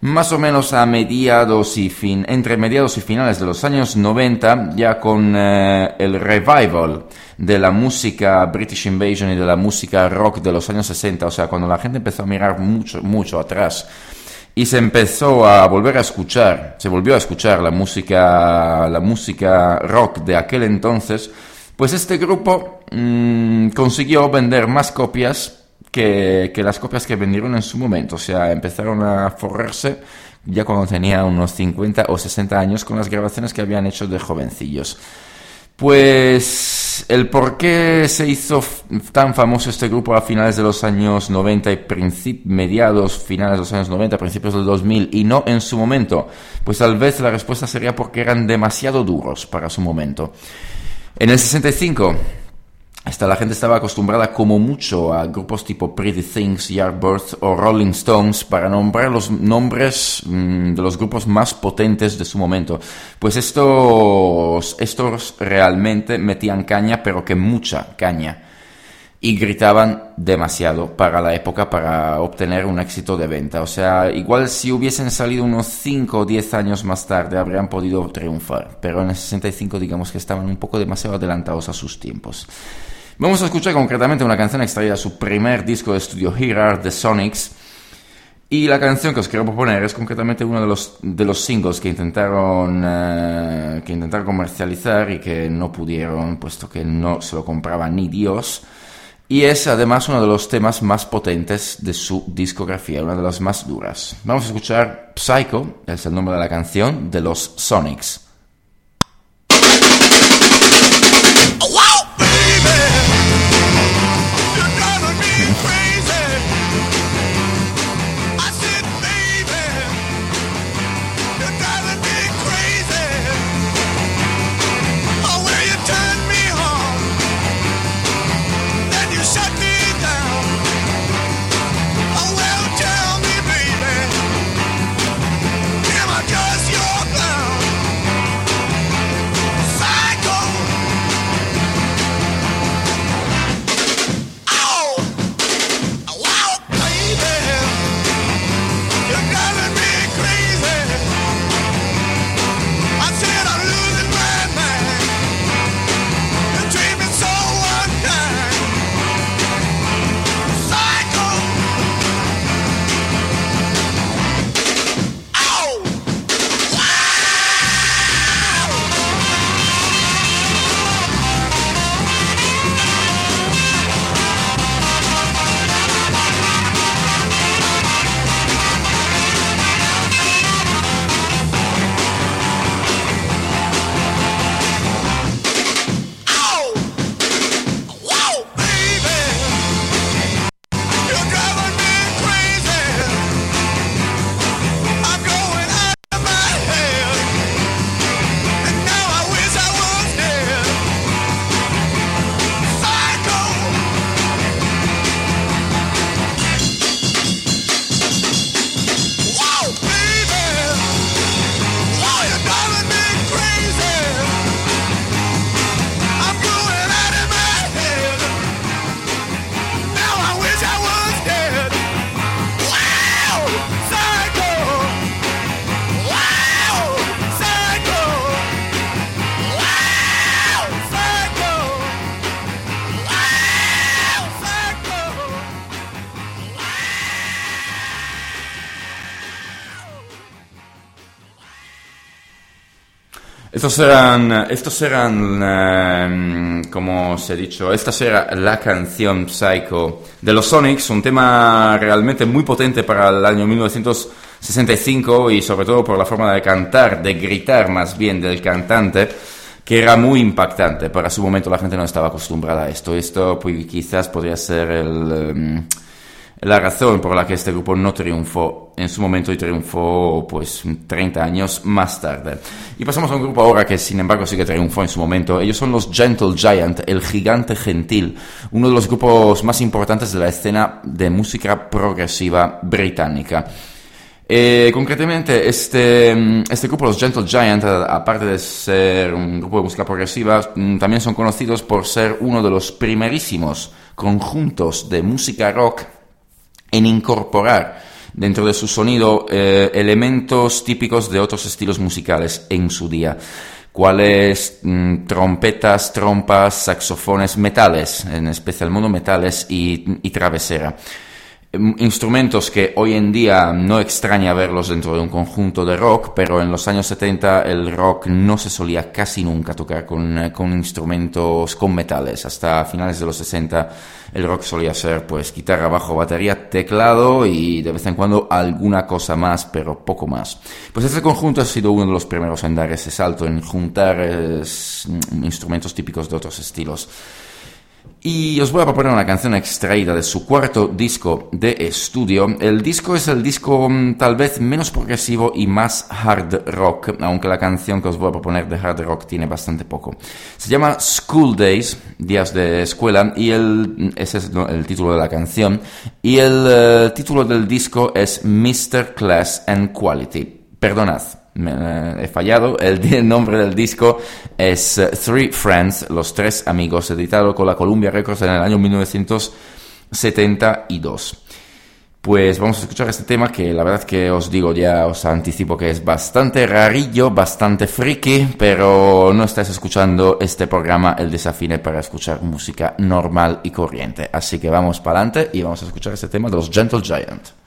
más o menos a mediados y fin, entre mediados y finales de los años 90, ya con eh, el revival de la música British Invasion y de la música rock de los años 60, o sea, cuando la gente empezó a mirar mucho, mucho atrás y se empezó a volver a escuchar, se volvió a escuchar la música, la música rock de aquel entonces, pues este grupo mm, consiguió vender más copias que, que, las copias que vendieron en su momento, o sea, empezaron a forrarse ya cuando tenía unos 50 o 60 años con las grabaciones que habían hecho de jovencillos. Pues el por qué se hizo tan famoso este grupo a finales de los años 90 y mediados, finales de los años 90, principios del 2000 y no en su momento, pues tal vez la respuesta sería porque eran demasiado duros para su momento. En el 65 hasta la gente estaba acostumbrada como mucho a grupos tipo Pretty Things, Yardbirds o Rolling Stones para nombrar los nombres mm, de los grupos más potentes de su momento. Pues estos, estos realmente metían caña, pero que mucha caña. Y gritaban demasiado para la época para obtener un éxito de venta. O sea, igual si hubiesen salido unos 5 o 10 años más tarde habrían podido triunfar. Pero en el 65 digamos que estaban un poco demasiado adelantados a sus tiempos. Vamos a escuchar concretamente una canción extraída de su primer disco de estudio Here Are the Sonics. Y la canción que os quiero proponer es concretamente uno de los, de los singles que intentaron, eh, que intentaron comercializar y que no pudieron, puesto que no se lo compraba ni Dios. Y es además uno de los temas más potentes de su discografía, una de las más duras. Vamos a escuchar Psycho, es el nombre de la canción, de los Sonics. Estos eran, estos eran, em, como se ha dicho, esta será la canción Psycho de los Sonics, un tema realmente muy potente para el año 1965 y sobre todo por la forma de cantar, de gritar más bien del cantante, que era muy impactante. Para su momento la gente no estaba acostumbrada a esto. Esto pues, quizás podría ser el... Em, la razón por la que este grupo no triunfó en su momento y triunfó pues 30 años más tarde. Y pasamos a un grupo ahora que sin embargo sí que triunfó en su momento. Ellos son los Gentle Giant, el gigante gentil, uno de los grupos más importantes de la escena de música progresiva británica. Eh, concretamente, este, este grupo, los Gentle Giant, aparte de ser un grupo de música progresiva, mm, también son conocidos por ser uno de los primerísimos conjuntos de música rock en incorporar dentro de su sonido eh, elementos típicos de otros estilos musicales en su día, cuales mm, trompetas, trompas, saxofones, metales, en especial monometales y, y travesera. Instrumentos que hoy en día no extraña verlos dentro de un conjunto de rock, pero en los años 70 el rock no se solía casi nunca tocar con, eh, con instrumentos con metales. Hasta finales de los 60 el rock solía ser pues guitarra, bajo, batería, teclado y de vez en cuando alguna cosa más, pero poco más. Pues este conjunto ha sido uno de los primeros en dar ese salto, en juntar eh, instrumentos típicos de otros estilos. Y os voy a proponer una canción extraída de su cuarto disco de estudio. El disco es el disco mm, tal vez menos progresivo y más hard rock, aunque la canción que os voy a proponer de hard rock tiene bastante poco. Se llama School Days, días de escuela, y el, ese es el título de la canción. Y el eh, título del disco es Mr. Class and Quality. Perdonad, he fallado. El, nombre del disco es eh, Three Friends, Los Tres Amigos, editado con la Columbia Records en el año 1972. Pues vamos a escuchar este tema que la verdad que os digo, ya os anticipo que es bastante rarillo, bastante friki, pero no estáis escuchando este programa El Desafine para escuchar música normal y corriente. Así que vamos para adelante y vamos a escuchar este tema de los Gentle Giant.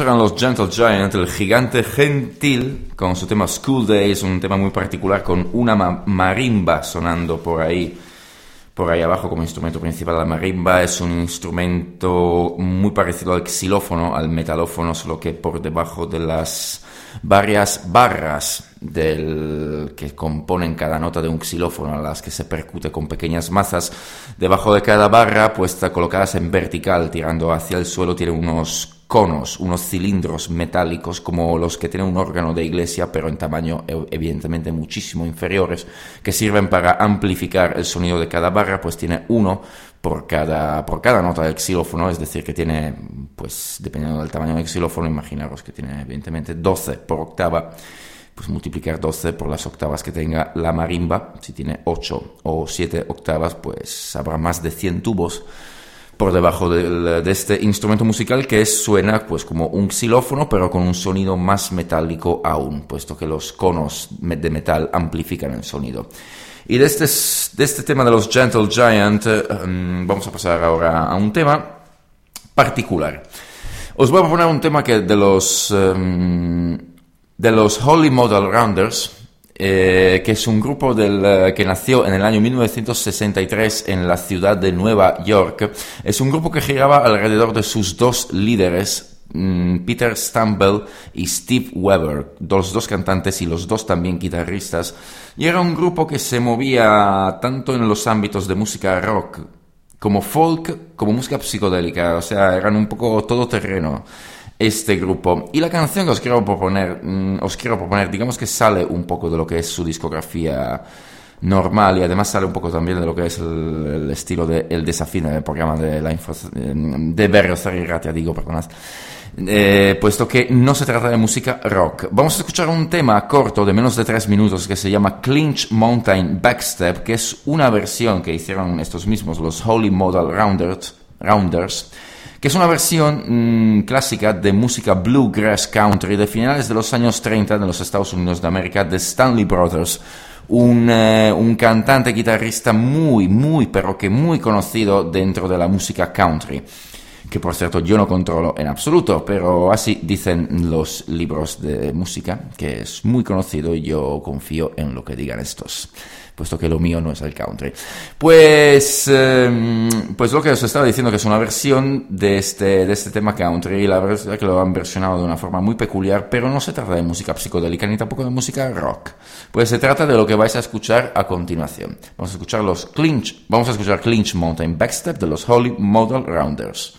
Eran los Gentle Giant, el gigante gentil, con su tema School Days, un tema muy particular con una marimba sonando por ahí, por ahí abajo como instrumento principal. La marimba es un instrumento muy parecido al xilófono, al metalófono, solo que por debajo de las varias barras del, que componen cada nota de un xilófono, a las que se percute con pequeñas mazas. Debajo de cada barra, puesta colocadas en vertical, tirando hacia el suelo, tiene unos conos, unos cilindros metálicos como los que tiene un órgano de iglesia, pero en tamaño e, evidentemente muchísimo inferiores, que sirven para amplificar el sonido de cada barra, pues tiene uno por cada, por cada nota del xilófono, es decir, que tiene, pues dependiendo del tamaño del xilófono, imaginaros que tiene evidentemente 12 por octava, pues multiplicar 12 por las octavas que tenga la marimba, si tiene 8 o 7 octavas, pues habrá más de 100 tubos por debajo de, este instrumento musical que suena pues como un xilófono pero con un sonido más metálico aún, puesto que los conos de metal amplifican el sonido. Y de este, de este tema de los Gentle Giant em, vamos a pasar ahora a un tema particular. Os voy a proponer un tema que de los, em, de los Holy Model Rounders, eh, que es un grupo del, eh, que nació en el año 1963 en la ciudad de Nueva York. Es un grupo que giraba alrededor de sus dos líderes, mm, Peter Stumble y Steve Weber, los dos cantantes y los dos también guitarristas. Y era un grupo que se movía tanto en los ámbitos de música rock como folk, como música psicodélica, o sea, eran un poco todoterreno este grupo. Y la canción que os quiero proponer, mm, os quiero proponer, digamos que sale un poco de lo que es su discografía normal y además sale un poco también de lo que es el, estilo del de, desafío del programa de la info, de Berrio digo, perdonad. Eh, puesto que no se trata de música rock. Vamos a escuchar un tema corto de menos de tres minutos que se llama Clinch Mountain Backstep, que es una versión que hicieron estos mismos, los Holy Model Rounders, Rounders que es una versión mm, clásica de música bluegrass country de finales de los años 30 de los Estados Unidos de América de Stanley Brothers, un, eh, un cantante guitarrista muy, muy, pero que muy conocido dentro de la música country que por cierto yo no controlo en absoluto, pero así dicen los libros de música, que es muy conocido y yo confío en lo que digan estos puesto que lo mío no es el country. Pues, em, pues lo que os estaba diciendo que es una versión de este, de este tema country y la verdad es que lo han versionado de una forma muy peculiar, pero no se trata de música psicodélica ni tampoco de música rock. Pues se trata de lo que vais a escuchar a continuación. Vamos a escuchar los Clinch, vamos a escuchar Clinch Mountain Backstep de los Holy Model Rounders.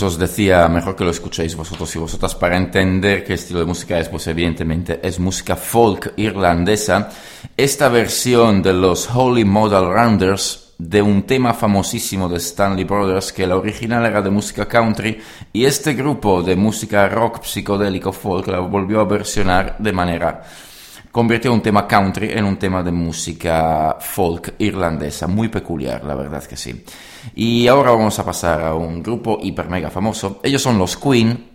Pues os decía, mejor que lo escuchéis vosotros y vosotras para entender qué estilo de música es, pues evidentemente es música folk irlandesa. Esta versión de los Holy Modal Rounders de un tema famosísimo de Stanley Brothers que la original era de música country y este grupo de música rock psicodélico folk la volvió a versionar de manera convirtió un tema country en un tema de música folk irlandesa, muy peculiar, la verdad que sí. Y ahora vamos a pasar a un grupo hiper mega famoso. Ellos son los Queen,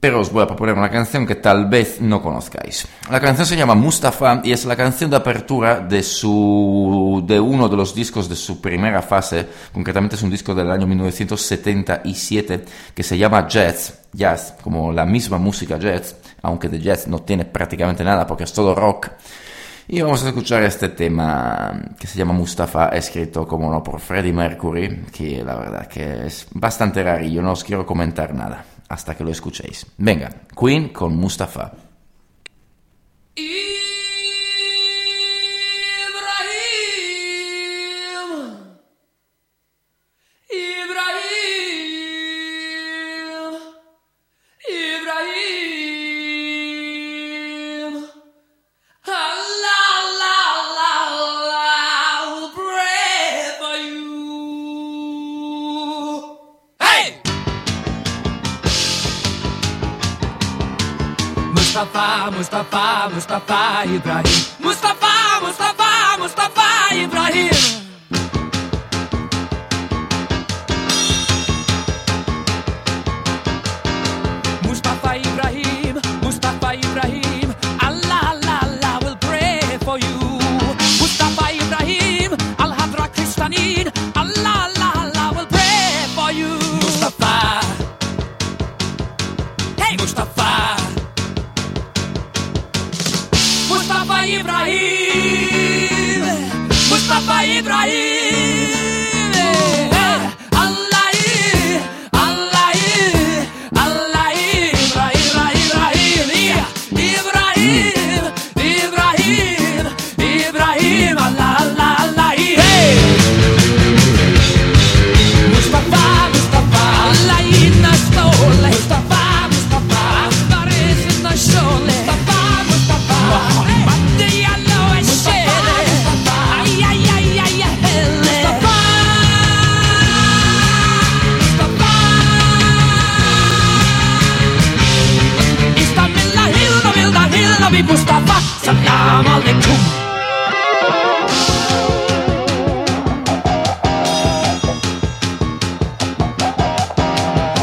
pero os voy a proponer una canción que tal vez no conozcáis. La canción se llama Mustafa y es la canción de apertura de, su, de uno de los discos de su primera fase, concretamente es un disco del año 1977 que se llama Jazz, jazz, como la misma música jazz, aunque de jazz no tiene prácticamente nada porque es todo rock. Y vamos a escuchar este tema que se llama Mustafa, escrito como no por Freddie Mercury, que la verdad que es bastante raro y yo no os quiero comentar nada hasta que lo escuchéis. Venga, Queen con Mustafa. Mustafa, Mustafa, Mustafa Ibrahim. Mustafa, Mustafa, Mustafa Ibrahim. Ibrahim, Mustafa Ibrahim.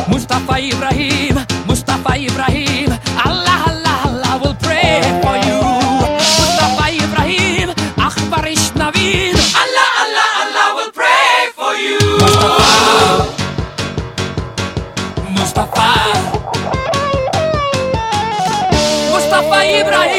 Mustafa Ibrahim, Mustafa Ibrahim, Allah, Allah, Allah will pray for you. Mustafa Ibrahim, Akbar Ishnavin, Allah, Allah, Allah will pray for you. Mustafa, Mustafa, Mustafa Ibrahim.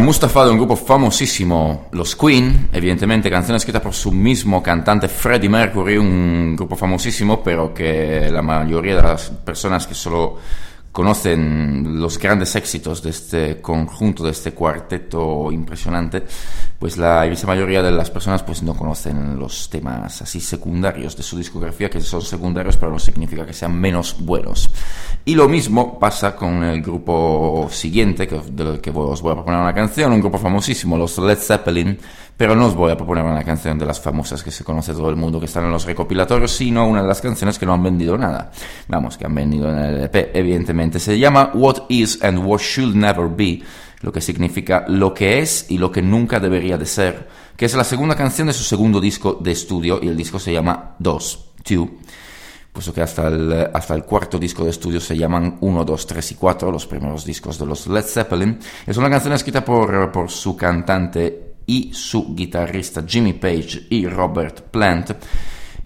Mustafa de un grupo famosísimo, los Queen, evidentemente canción escrita por su mismo cantante Freddie Mercury, un grupo famosísimo, pero que la mayoría de las personas que solo conocen los grandes éxitos de este conjunto, de este cuarteto impresionante, pues la inmensa mayoría de las personas pues no conocen los temas así secundarios de su discografía, que son secundarios pero no significa que sean menos buenos. Y lo mismo pasa con el grupo siguiente, que, del que os voy a proponer una canción, un grupo famosísimo, los Led Zeppelin, pero no os voy a proponer una canción de las famosas que se conoce todo el mundo que están en los recopilatorios, sino una de las canciones que no han vendido nada. Vamos, que han vendido en el EP, evidentemente. Se llama What Is and What Should Never Be, lo que significa lo que es y lo que nunca debería de ser, que es la segunda canción de su segundo disco de estudio y el disco se llama Dos, Two. puesto que hasta el, hasta el cuarto disco de estudio se llaman 1, 2, 3 y 4, los primeros discos de los Led Zeppelin. Es una canción escrita por, por su cantante y su guitarrista Jimmy Page y Robert Plant.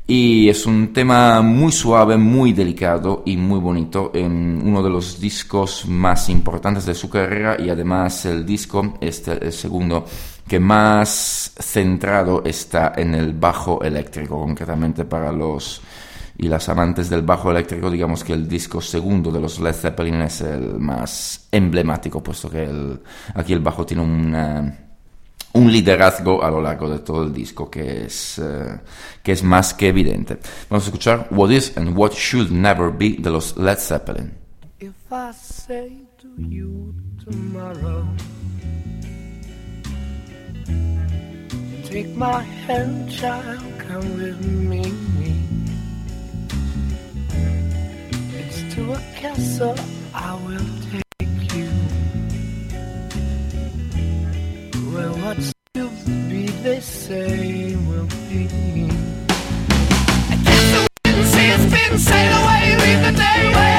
Y es un tema muy suave, muy delicado y muy bonito, en uno de los discos más importantes de su carrera y además el disco, este el segundo, que más centrado está en el bajo eléctrico, concretamente para los y las amantes del bajo eléctrico, digamos que el disco segundo de los Led Zeppelin es el más emblemático, puesto que el, aquí el bajo tiene un, un liderazgo a lo largo de todo el disco que es, uh, que es más que evidente. Vamos a escuchar What Is and What Should Never Be de los Led Zeppelin. If I say to you tomorrow, take my hand, child, come with me. It's to a castle I will take Where what's to be, they say, will be. I guess the wind sails been sail away, leave the day way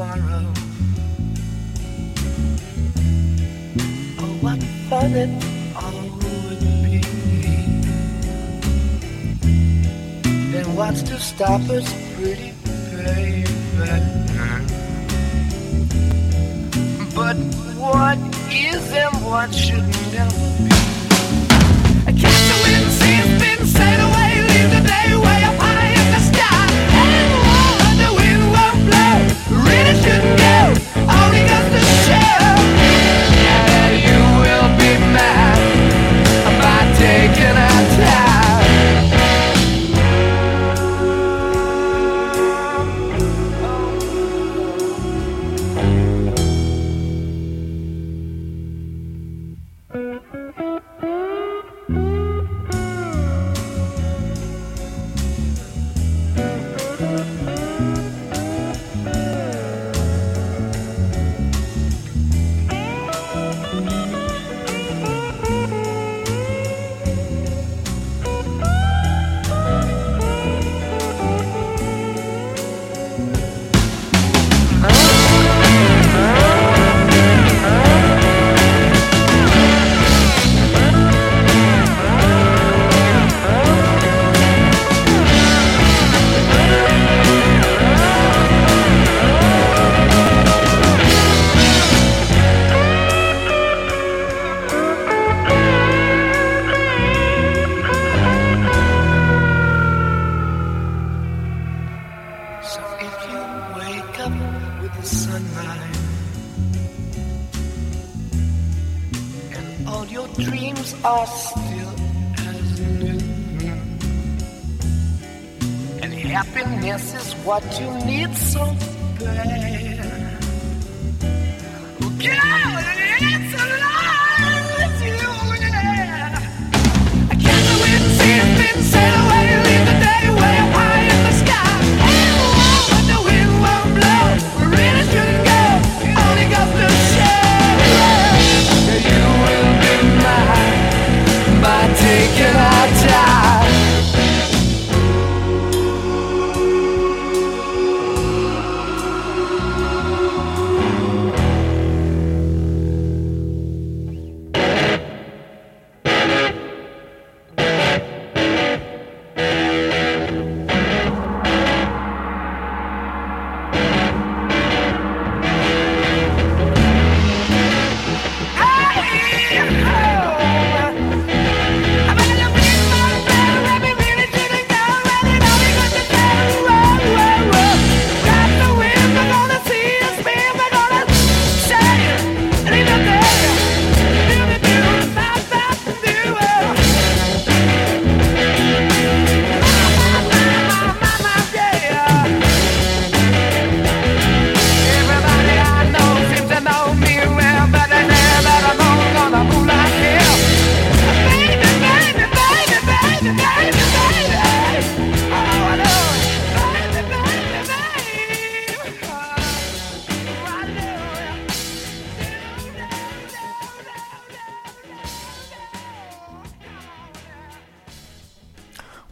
tomorrow, Oh, what fun it all would be, then what's to stop us, pretty baby? But what is and what should never be? I catch the wind, see it's been sail didn't go. Only go.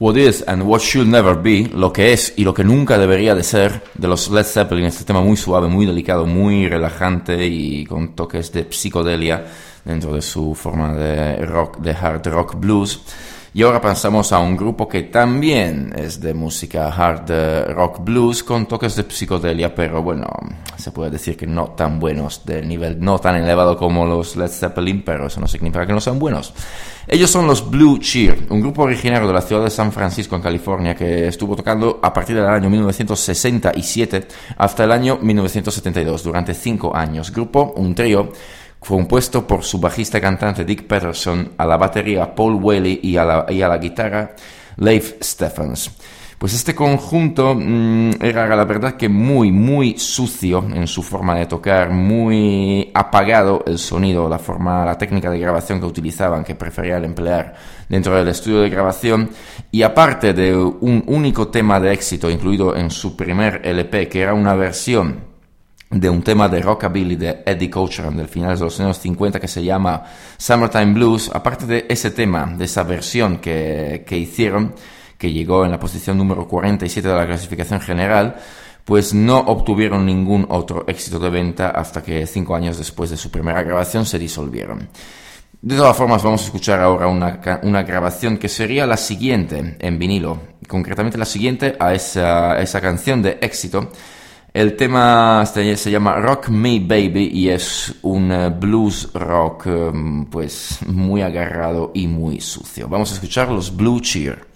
What is and what should never be, lo que es y lo que nunca debería de ser de los Led Zeppelin, este tema muy suave, muy delicado, muy relajante y con toques de psicodelia dentro de su forma de rock, de hard rock blues. Y ahora pasamos a un grupo que también es de música hard rock blues con toques de psicodelia, pero bueno, se puede decir que no tan buenos, de nivel no tan elevado como los Led Zeppelin, pero eso no significa que no sean buenos. Ellos son los Blue Cheer, un grupo originario de la ciudad de San Francisco, en California, que estuvo tocando a partir del año 1967 hasta el año 1972, durante cinco años. Grupo, un trío compuesto por su bajista cantante Dick Peterson, a la batería Paul Whaley y a la, y a la guitarra Leif Stephens. Pues este conjunto mm, era la verdad que muy, muy sucio en su forma de tocar, muy apagado el sonido, la forma, la técnica de grabación que utilizaban, que preferían emplear dentro del estudio de grabación. Y aparte de un único tema de éxito incluido en su primer LP, que era una versión de un tema de rockabilly de Eddie Cochran del final de los años 50 que se llama Summertime Blues, aparte de ese tema, de esa versión que, que hicieron, que llegó en la posición número 47 de la clasificación general, pues no obtuvieron ningún otro éxito de venta hasta que cinco años después de su primera grabación se disolvieron. De todas formas, vamos a escuchar ahora una, una grabación que sería la siguiente en vinilo, concretamente la siguiente a esa, esa canción de éxito. El tema se llama Rock Me Baby y es un eh, blues rock em, pues muy agarrado y muy sucio. Vamos a escuchar los Blue Cheer.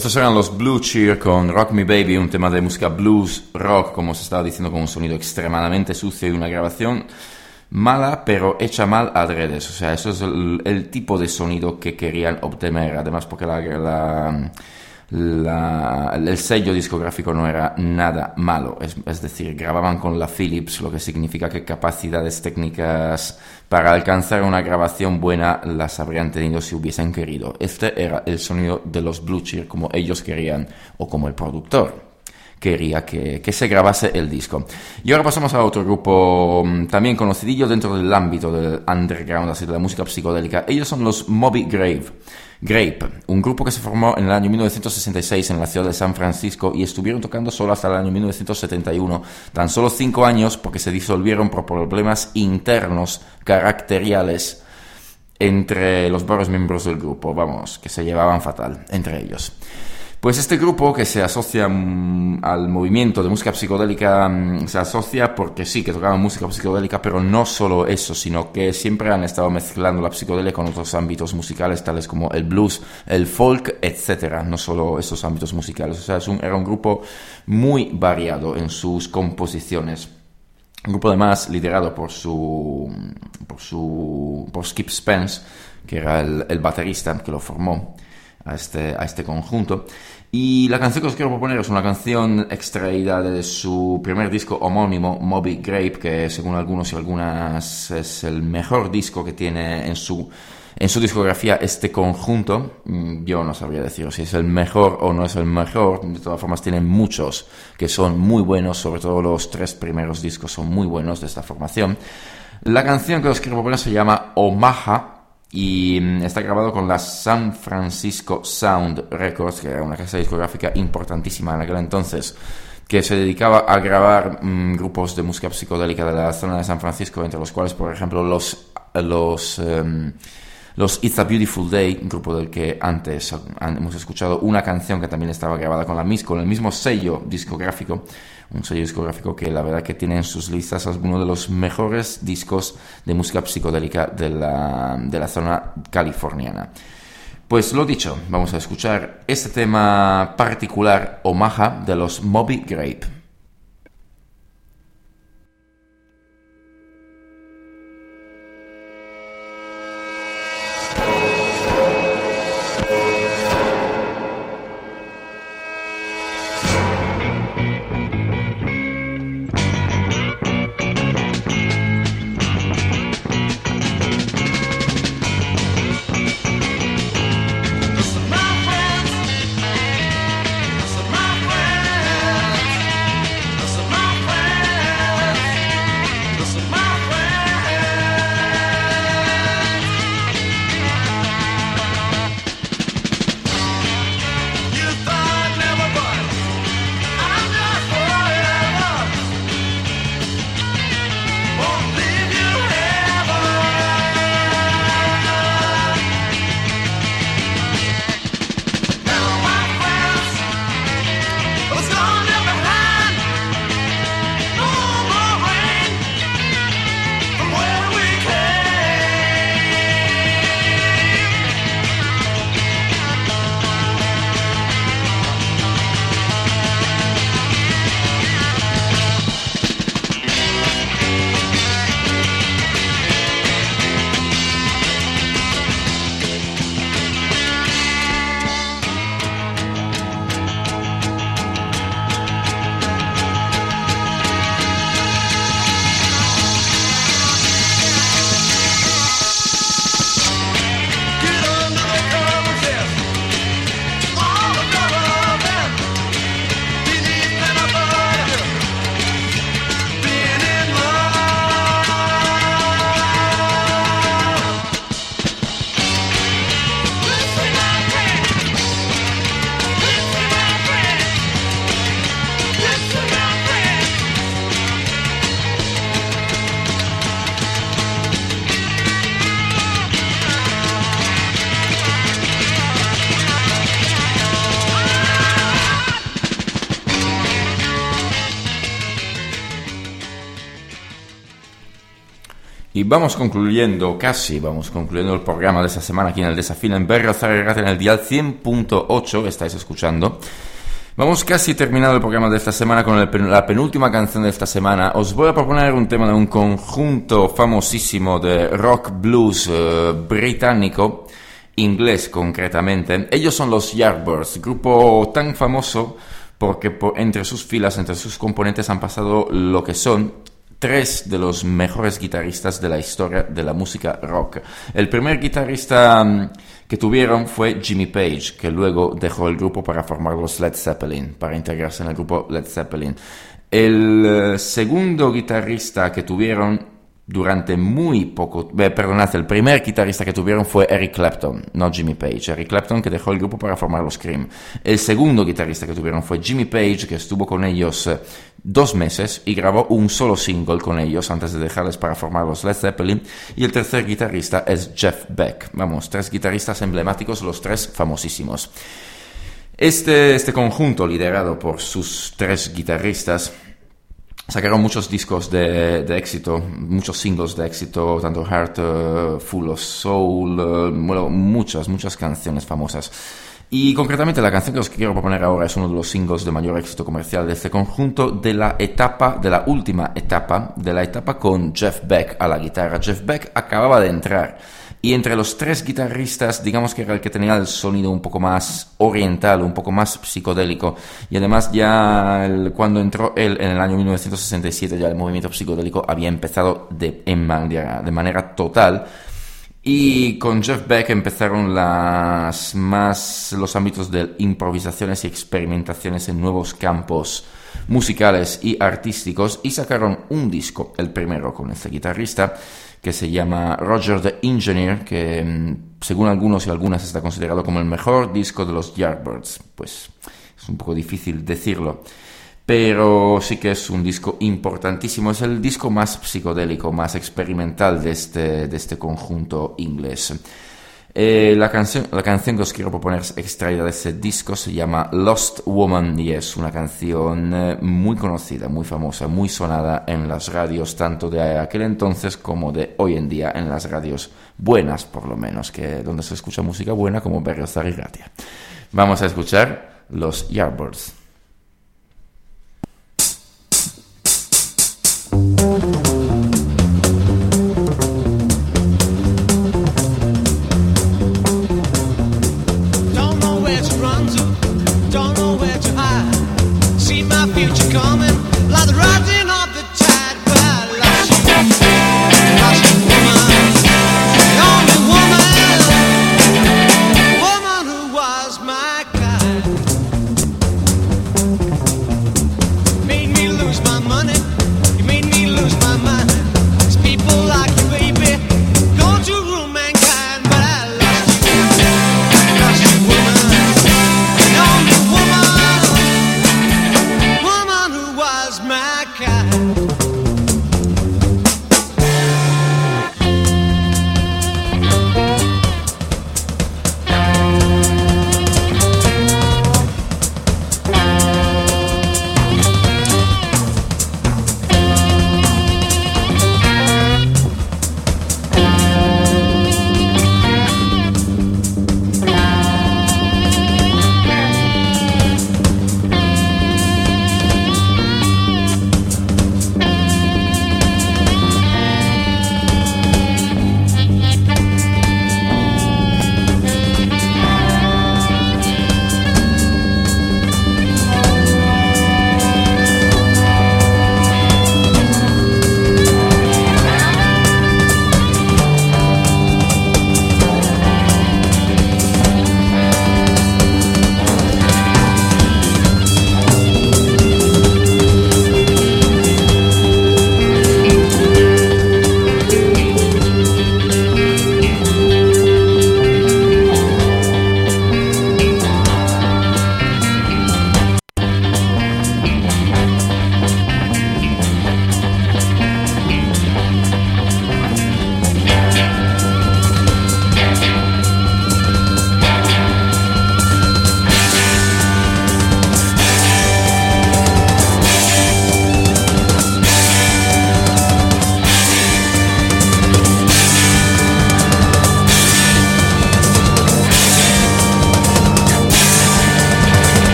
Estos eran los Blue Cheer con Rock Me Baby, un tema de música blues rock, como se estaba diciendo, con un sonido extremadamente sucio y una grabación mala, pero hecha mal adredes. O sea, eso es el, el tipo de sonido que querían obtener. Además, porque la, la- la- el sello discográfico no era nada malo. Es, decir, grababan con la Philips, lo que significa que capacidades técnicas para alcanzar una grabación buena las habrían tenido si hubiesen querido. Este era el sonido de los Blue Cheer como ellos querían, o como el productor quería que, que se grabase el disco. Y ahora pasamos a otro grupo mm, también conocidillo dentro del ámbito del underground, así de la música psicodélica. Ellos son los Moby Grave. Grape, un grupo que se formó en el año 1966 en la ciudad de San Francisco y estuvieron tocando solo hasta el año 1971, tan solo cinco años porque se disolvieron por problemas internos caracteriales entre los varios miembros del grupo, vamos, que se llevaban fatal entre ellos. Pues este grupo que se asocia mm, al movimiento de música psicodélica mm, se asocia porque sí, que tocaban música psicodélica, pero no solo eso, sino que siempre han estado mezclando la psicodelia con otros ámbitos musicales, tales como el blues, el folk, etcétera, no solo esos ámbitos musicales. O sea, es un- era un grupo muy variado en sus composiciones. Un grupo además liderado por su, por su, por Skip Spence, que era el, el baterista que lo formó a este, a este conjunto. Y la canción que os quiero proponer es una canción extraída de su primer disco homónimo, Moby Grape, que según algunos y algunas es el mejor disco que tiene en su, en su discografía este conjunto. Mm, Yo no sabría decir si es el mejor o no es el mejor. De todas formas, tienen muchos que son muy buenos, sobre todo los tres primeros discos son muy buenos de esta formación. La canción que os quiero proponer se llama Omaha y mm, está grabado con la San Francisco Sound Records, que era una casa discográfica importantísima en aquel entonces, que se dedicaba a grabar mm, grupos de música psicodélica de la zona de San Francisco, entre los cuales, por ejemplo, los, los, em, los It's a Beautiful Day, un grupo del que antes hemos escuchado una canción que también estaba grabada con, la, mis- con el mismo sello discográfico, un sello discográfico que la verdad que tiene en sus listas algunos de los mejores discos de música psicodélica de la, de la zona californiana. Pues lo dicho, vamos a escuchar este tema particular, Omaha, de los Moby Grape. Vamos concluyendo, casi vamos concluyendo el programa de esta semana aquí en el Desafío en Ratia en el dial 100.8, estáis escuchando. Vamos casi terminado el programa de esta semana con la penúltima canción de esta semana. Os voy a proponer un tema de un conjunto famosísimo de rock blues eh, británico, inglés concretamente. Ellos son los Yardbirds, grupo tan famoso porque por- entre sus filas, entre sus componentes han pasado lo que son tres de los mejores guitarristas de la historia de la música rock. El primer guitarrista mm, que tuvieron fue Jimmy Page, que luego dejó el grupo para formar los Led Zeppelin, para integrarse en el grupo Led Zeppelin. El eh, segundo guitarrista que tuvieron durante muy poco, eh, perdonad, el primer guitarrista que tuvieron fue Eric Clapton, no Jimmy Page. Eric Clapton que dejó el grupo para formar los Cream. El segundo guitarrista que tuvieron fue Jimmy Page, que estuvo con ellos eh, dos meses y grabó un solo single con ellos antes de dejarles para formar los Led Zeppelin. Y el tercer guitarrista es Jeff Beck. Vamos, tres guitarristas emblemáticos, los tres famosísimos. Este, este conjunto, liderado por sus tres guitarristas, sacaron muchos discos de, éxito, muchos singles de éxito, tanto Heart, eh, Full of Soul, eh, muchas, muchas canciones famosas. Y concretamente la canción que os quiero proponer ahora es uno de los singles de mayor éxito comercial de este conjunto, de la etapa, de la última etapa, de la etapa con Jeff Beck a la guitarra. Jeff Beck acababa de entrar. Y entre los tres guitarristas, digamos que era el que tenía el sonido un poco más oriental, un poco más psicodélico. Y además ya cuando entró él en el año 1967, ya el movimiento psicodélico había empezado de, en manera, de manera total. Y con Jeff Beck empezaron las más los ámbitos de improvisaciones y experimentaciones en nuevos campos musicales y artísticos y sacaron un disco, el primero con este guitarrista que se llama Roger the Engineer, que mm, según algunos y algunas está considerado como el mejor disco de los Yardbirds. Pues es un poco difícil decirlo pero sí que es un disco importantísimo. Es el disco más psicodélico, más experimental de este, de este conjunto inglés. Eh, la, canción, la canción que os quiero proponer extraída de ese disco, se llama Lost Woman y es una canción eh, muy conocida, muy famosa, muy sonada en las radios, tanto de aquel entonces como de hoy en día, en las radios buenas por lo menos, que donde se escucha música buena como Berriozar y. Vamos a escuchar los Yardbirds. Coming,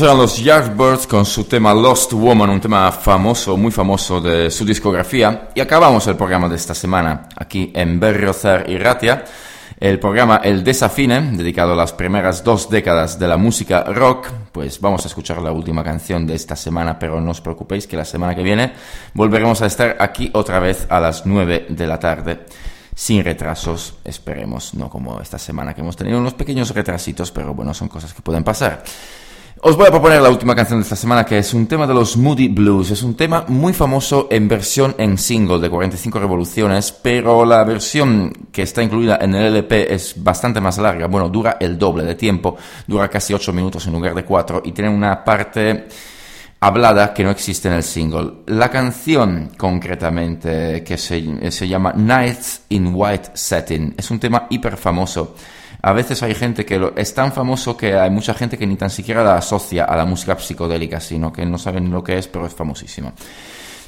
Estos eran los Yardbirds con su tema Lost Woman, un tema famoso, muy famoso de su discografía. Y acabamos el programa de esta semana aquí en Berriozar y Ratia. El programa El Desafine, dedicado a las primeras dos décadas de la música rock. Pues vamos a escuchar la última canción de esta semana, pero no os preocupéis que la semana que viene volveremos a estar aquí otra vez a las 9 de la tarde sin retrasos, esperemos, no como esta semana que hemos tenido unos pequeños retrasitos, pero bueno, son cosas que pueden pasar. Os voy a proponer la última canción de esta semana, que es un tema de los Moody Blues. Es un tema muy famoso en versión en single de 45 revoluciones, pero la versión que está incluida en el LP es bastante más larga. Bueno, dura el doble de tiempo, dura casi 8 minutos en lugar de 4 y tiene una parte hablada que no existe en el single. La canción, concretamente, que se, se llama Nights in White Setting, es un tema hiper famoso. A veces hay gente que lo, es tan famoso que hay mucha gente que ni tan siquiera la asocia a la música psicodélica, sino que no saben lo que es, pero es famosísimo.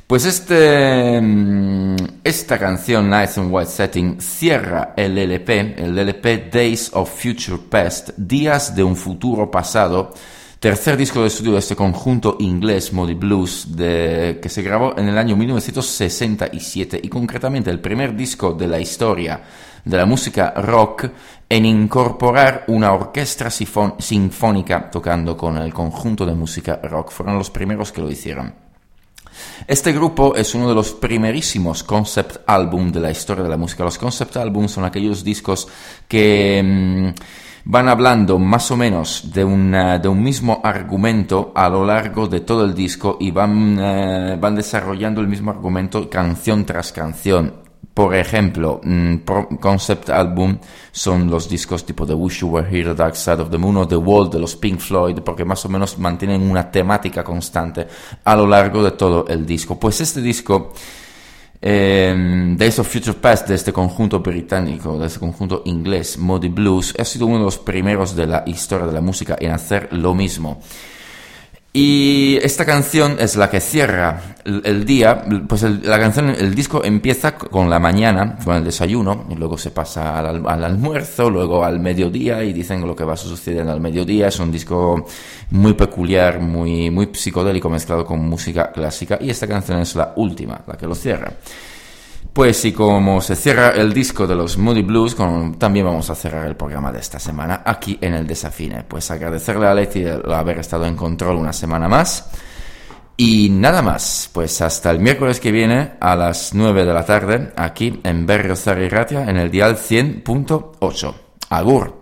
Pues este, mm, esta canción, Nights in White Setting, cierra el LP, el LP Days of Future Past, Días de un Futuro Pasado, tercer disco de estudio de este conjunto inglés Moody Blues que se grabó en el año 1967 y concretamente el primer disco de la historia de la música rock en incorporar una orquesta sinfónica tocando con el conjunto de música rock. Fueron los primeros que lo hicieron. Este grupo es uno de los primerísimos concept album de la historia de la música. Los concept albums son aquellos discos que mm, van hablando más o menos de, de un mismo argumento a lo largo de todo el disco y van, eh, van desarrollando el mismo argumento canción tras canción. Por ejemplo, mm, concept album son los discos tipo The Wish You Were Here, The Dark Side of the Moon o The Wall de los Pink Floyd, porque más o menos mantienen una temática constante a lo largo de todo el disco. Pues este disco, eh, Days of Future Past, de este conjunto británico, de este conjunto inglés, Moody Blues, ha sido uno de los primeros de la historia de la música en hacer lo mismo. Y esta canción es la que cierra el, día, pues el- la canción, el disco empieza con la mañana, con el desayuno, y luego se pasa al, al- al almuerzo, luego al mediodía y dicen lo que va sucediendo al mediodía. Es un disco muy peculiar, muy, muy psicodélico mezclado con música clásica y esta canción es la última, la que lo cierra. Pues y como se cierra el disco de los Moody Blues, también vamos a cerrar el programa de esta semana aquí en el Desafine. Pues agradecerle a Leti el haber estado en control una semana más. Y nada más, pues hasta el miércoles que viene a las 9 de la tarde aquí en Berriozar y Ratia en el dial 100.8. Agur.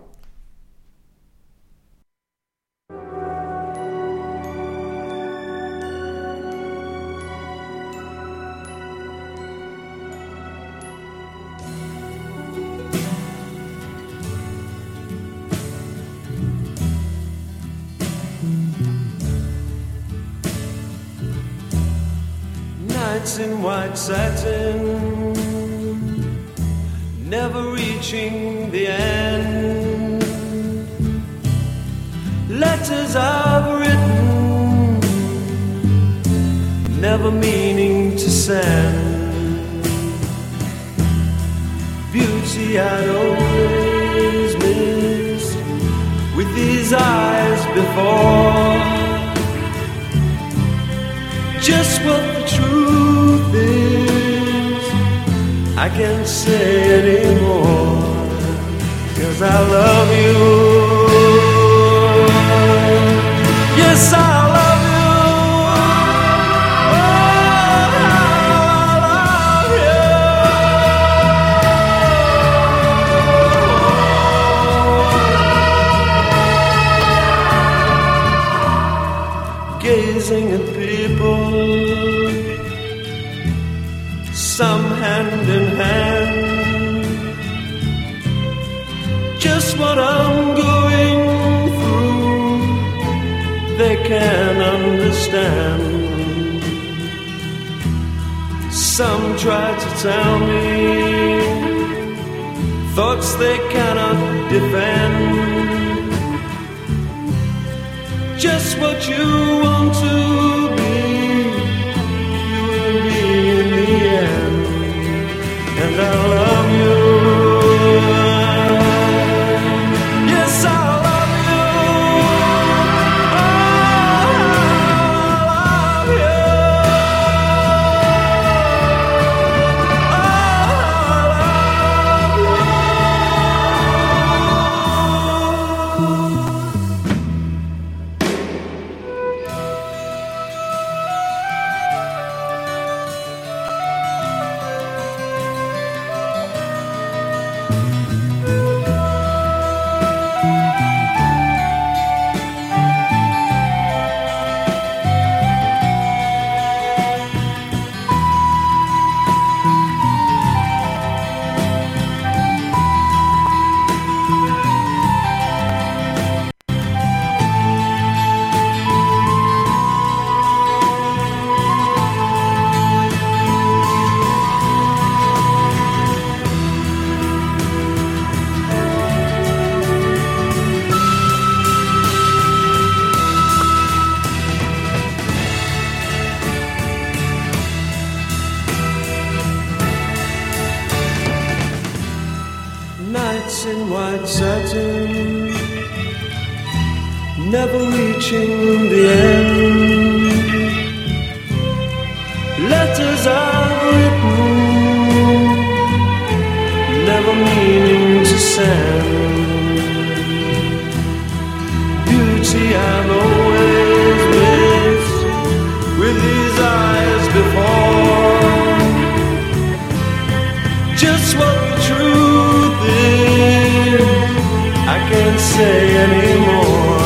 Say anymore.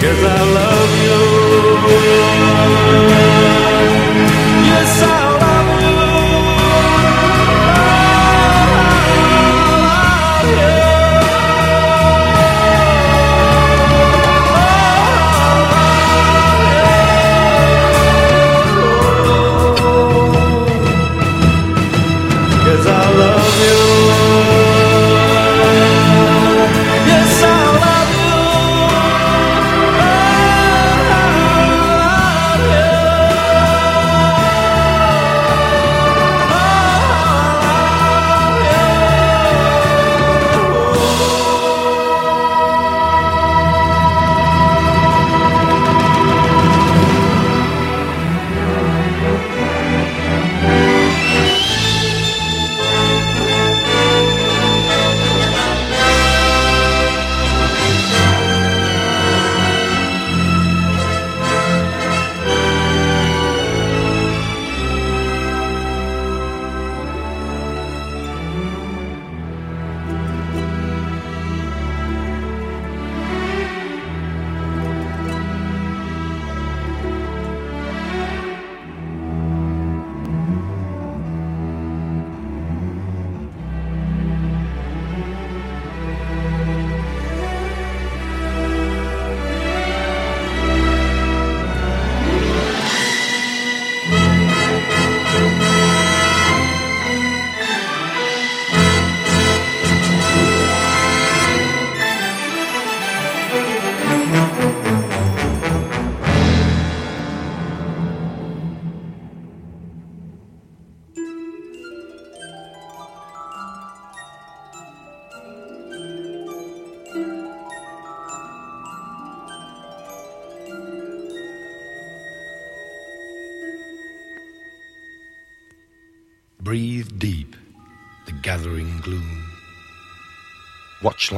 Cause I love